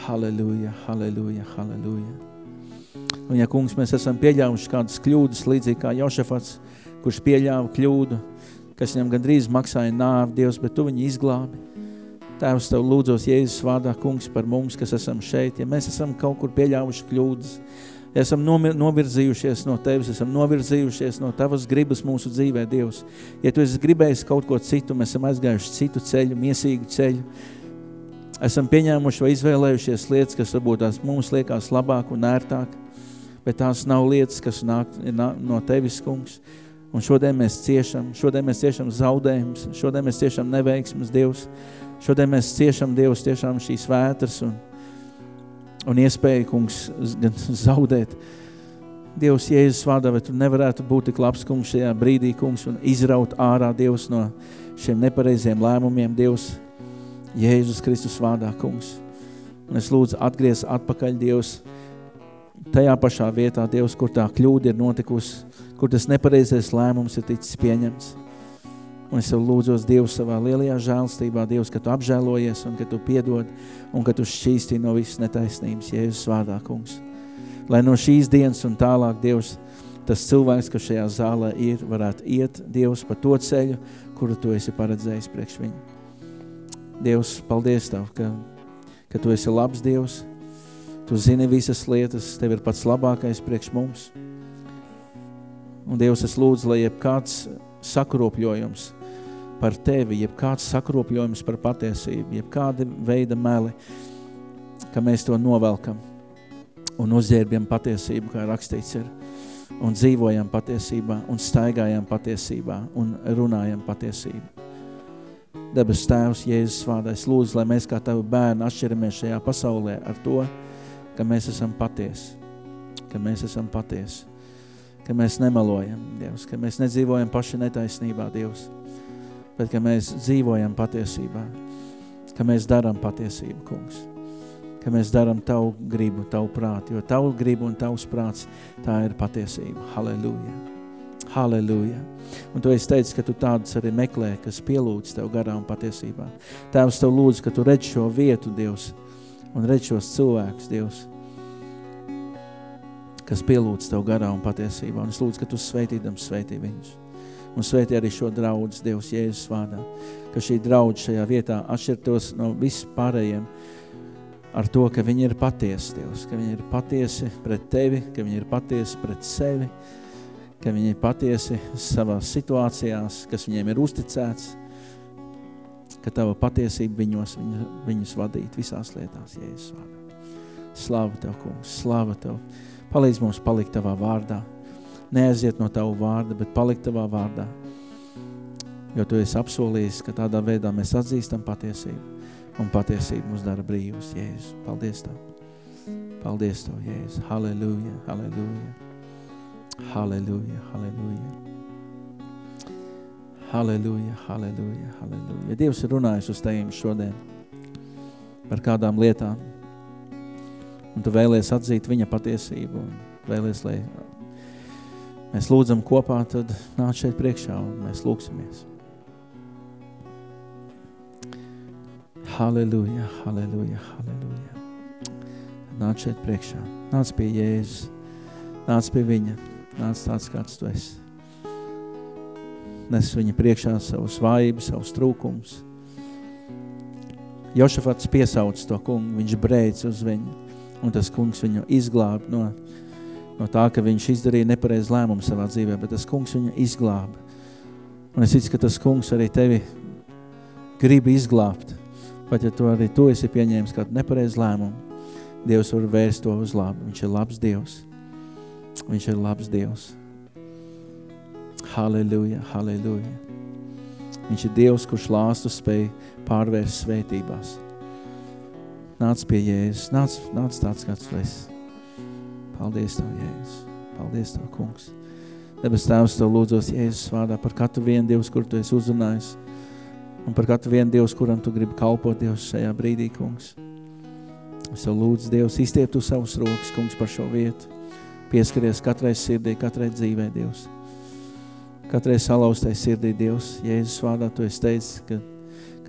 Halleluja, halleluja, halleluja. Un ja, kungs, mēs esam pieļāvuši kādas kļūdas, līdzīgi kā Jošafats, kurš pieļāva kļūdu, kas viņam gandrīz maksāja nāvi, Dievs, bet tu viņu izglābi. Tēvs, Tev lūdzos Jēzus vārdā, kungs, par mums, kas esam šeit. Ja mēs esam kaut kur pieļāvuši kļūdas, esam novirzījušies no Tevis, esam novirzījušies no Tavas gribas mūsu dzīvē, Dievs. Ja Tu esi gribējis kaut ko citu, mēs esam aizgājuši citu ceļu, miesīgu ceļu, esam pieņēmuši vai izvēlējušies lietas, kas varbūt tās mums liekas labāk un ērtāk, bet tās nav lietas, kas nāk no Tevis, kungs. Un šodien mēs ciešam, šodien mēs ciešam zaudējumus, šodien mēs ciešam neveiksmes, Dievs. Šodien mēs ciešam, Dievs, tiešām šīs vētras un, un iespēju, kungs, gan zaudēt. Dievs, Jēzus vārdā, vai tu nevarētu būt tik labs, kungs, šajā brīdī, kungs, un izraut ārā, Dievs, no šiem nepareiziem lēmumiem, Dievs, Jēzus Kristus vārdā, kungs. Un es lūdzu atgriez atpakaļ, Dievs, tajā pašā vietā, Dievs, kur tā kļūda ir notikusi, kur tas nepareizais lēmums ir ticis pieņemts. Un es tev lūdzos, Dievs, savā lielajā žēlstībā, Dievs, ka tu apžēlojies un ka tu piedod un ka tu šķīstī no visas netaisnības, Jēzus vārdā, kungs. Lai no šīs dienas un tālāk, Dievs, tas cilvēks, kas šajā zālē ir, varētu iet, Dievs, pa to ceļu, kuru tu esi paredzējis priekš viņu. Dievs, paldies Tev, ka, ka Tu esi labs Dievs, Tu zini visas lietas, Tev ir pats labākais priekš mums. Un Dievs, es lūdzu, lai jebkāds sakropļojums par Tevi, jebkāds sakropļojums par patiesību, jebkāda veida meli, ka mēs to novelkam un uzģērbjam patiesību, kā rakstīts ir, un dzīvojam patiesībā, un staigājam patiesībā, un runājam patiesību. Debes Tēvs, Jēzus vārdā, es lūdzu, lai mēs kā Tavi bērni atšķiramies šajā pasaulē ar to, ka mēs esam patiesi, ka mēs esam patiesi, ka mēs nemelojam, Dievs, ka mēs nedzīvojam paši netaisnībā, Dievs, bet ka mēs dzīvojam patiesībā, ka mēs daram patiesību, kungs, ka mēs daram Tavu gribu, Tavu prātu, jo Tavu gribu un Tavs prāts, tā ir patiesība. Halleluja! Halleluja! Un tu esi teicis, ka tu tādus arī meklē, kas pielūdz Tev garā un patiesībā. Tēvs, Tev lūdzu, ka Tu redz šo vietu, Dievs, un redz šos cilvēkus, Dievs, kas pielūdz Tev garā un patiesībā. Un es lūdzu, ka Tu sveitīdams sveitī viņus. Un sveitī arī šo draudz, Dievs, Jēzus vārdā, ka šī draudz šajā vietā atšķirtos no vispārējiem ar to, ka viņi ir patiesi, Dievs, ka viņi ir patiesi pret Tevi, ka viņi ir patiesi pret sevi, ka viņi ir patiesi savās situācijās, kas viņiem ir uzticēts, ka Tava patiesība viņos, viņa, viņus vadīt visās lietās, Jēzus vārdā. Slava Tev, kungs, slava Tev. Palīdz mums palikt Tavā vārdā. Neaiziet no Tavu vārda, bet palikt Tavā vārdā. Jo Tu esi apsolījis, ka tādā veidā mēs atzīstam patiesību. Un patiesība mūs dara brīvus, Jēzus. Paldies Tev. Paldies Tev, Jēzus. Halleluja, halleluja. Halleluja, halleluja. Halleluja, halleluja, halleluja. Dievs ir runājis uz tevim šodien par kādām lietām, un tu vēlies atzīt viņa patiesību, un vēlies, lai mēs lūdzam kopā, tad nāc šeit priekšā, un mēs lūksimies. Halleluja, halleluja, halleluja. Nāc šeit priekšā, nāc pie Jēzus, nāc pie viņa, nāc tāds, kāds tu esi. Nes viņa priekšā savus vājības, savus trūkumus. Jošafats piesauc to kungu, viņš brēc uz viņu, un tas kungs viņu izglāb no, no tā, ka viņš izdarīja nepareiz lēmumu savā dzīvē, bet tas kungs viņu izglāba. Un es ticu, ka tas kungs arī tevi grib izglābt, pat ja tu arī tu esi pieņēmis kādu nepareiz lēmumu, Dievs var vērst to uz labu, viņš ir labs Dievs. Viņš ir labs Dievs. Halleluja, halleluja. Viņš ir Dievs, kurš lāstu spēj pārvērst svētībās. Nāc pie Jēzus, nāc, nāc tāds, kāds tu esi. Paldies Tev, Jēzus. Paldies Tev, kungs. Debes Tēvs, Tev lūdzos Jēzus vārdā par katru vienu Dievs, kur Tu esi uzrunājis. Un par katru vienu Dievs, kuram Tu gribi kalpot Dievs šajā brīdī, kungs. Es Tev lūdzu, Dievs, izstiep Tu savus rokas, kungs, par šo vietu. Pieskaries katrai sirdī, katrai dzīvē, Dievs. Katrai salauztai sirdī, Dievs. Jēzus vārdā Tu esi teicis, ka,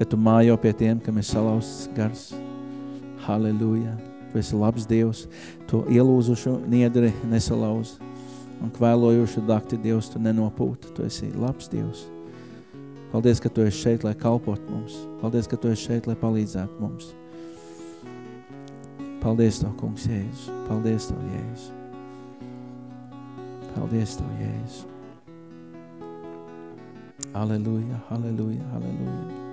ka Tu mājo pie tiem, kam ir salauzts gars. Halleluja. Tu esi labs Dievs, to ielūzušu niedri nesalauz. Un kvēlojušu dakti Dievs, tu nenopūti. Tu esi labs Dievs. Paldies, ka tu esi šeit, lai kalpot mums. Paldies, ka tu esi šeit, lai palīdzētu mums. Paldies Tev, kungs, Jēzus. Paldies Tev, Jēzus. Paldies Tev, Jēzus. Halleluja, halleluja, halleluja.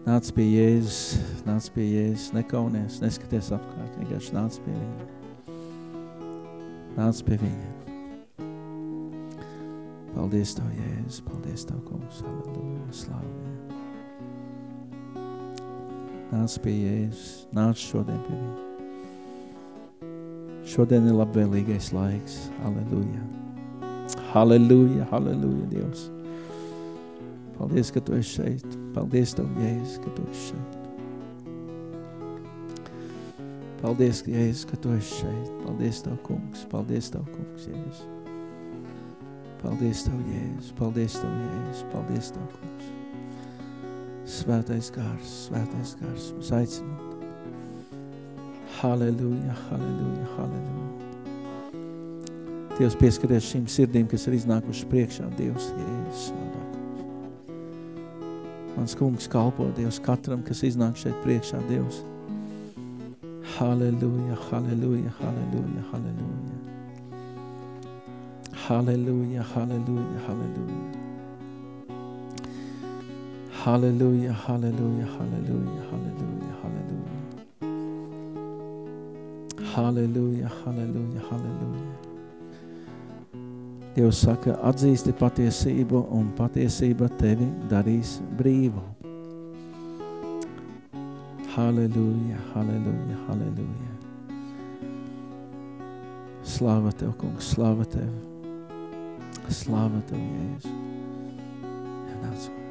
Nāc pie Jēzus, nāc pie Jēzus, nekaunies, neskaties apkārt, vienkārši nāc pie viņa. Nāc pie viņa. Paldies Tev, Jēzus, paldies Tev, kungs, halleluja, viņam. Nāc pie Jēzus, nāc šodien pie viņa. Šodien ir labvēlīgais laiks, halleluja. Halleluja, halleluja, Dievs. Paldies, ka Tu esi šeit. Paldies Tev, Jēzus, ka Tu esi šeit. Paldies, Jēzus, ka Tu esi šeit. Paldies Tev, kungs. Paldies Tev, kungs, Jēzus. Paldies Tev, Jēzus. Paldies Tev, Jēzus. Paldies Tev, kungs. Svētais gars, svētais gars. Mēs aicinām. Halleluja, halleluja, halleluja. Dievs pieskaties šīm sirdīm, kas ir iznākušas priekšā. Dievs, Jēzus, svētā kungs. Mans kungs kalpo Dievs katram, kas iznāk šeit priekšā. Dievs. Halleluja, halleluja, halleluja, halleluja. Halleluja, halleluja, halleluja. Halleluja, halleluja, halleluja, halleluja, halleluja. Halleluja, halleluja, halleluja. Dievs saka, atzīsti patiesību un patiesība tevi darīs brīvu. Halleluja, halleluja, halleluja. Slāva Tev, kungs, slāva Tev. Slāva Tev, Jēzus. Ja nāc, kungs.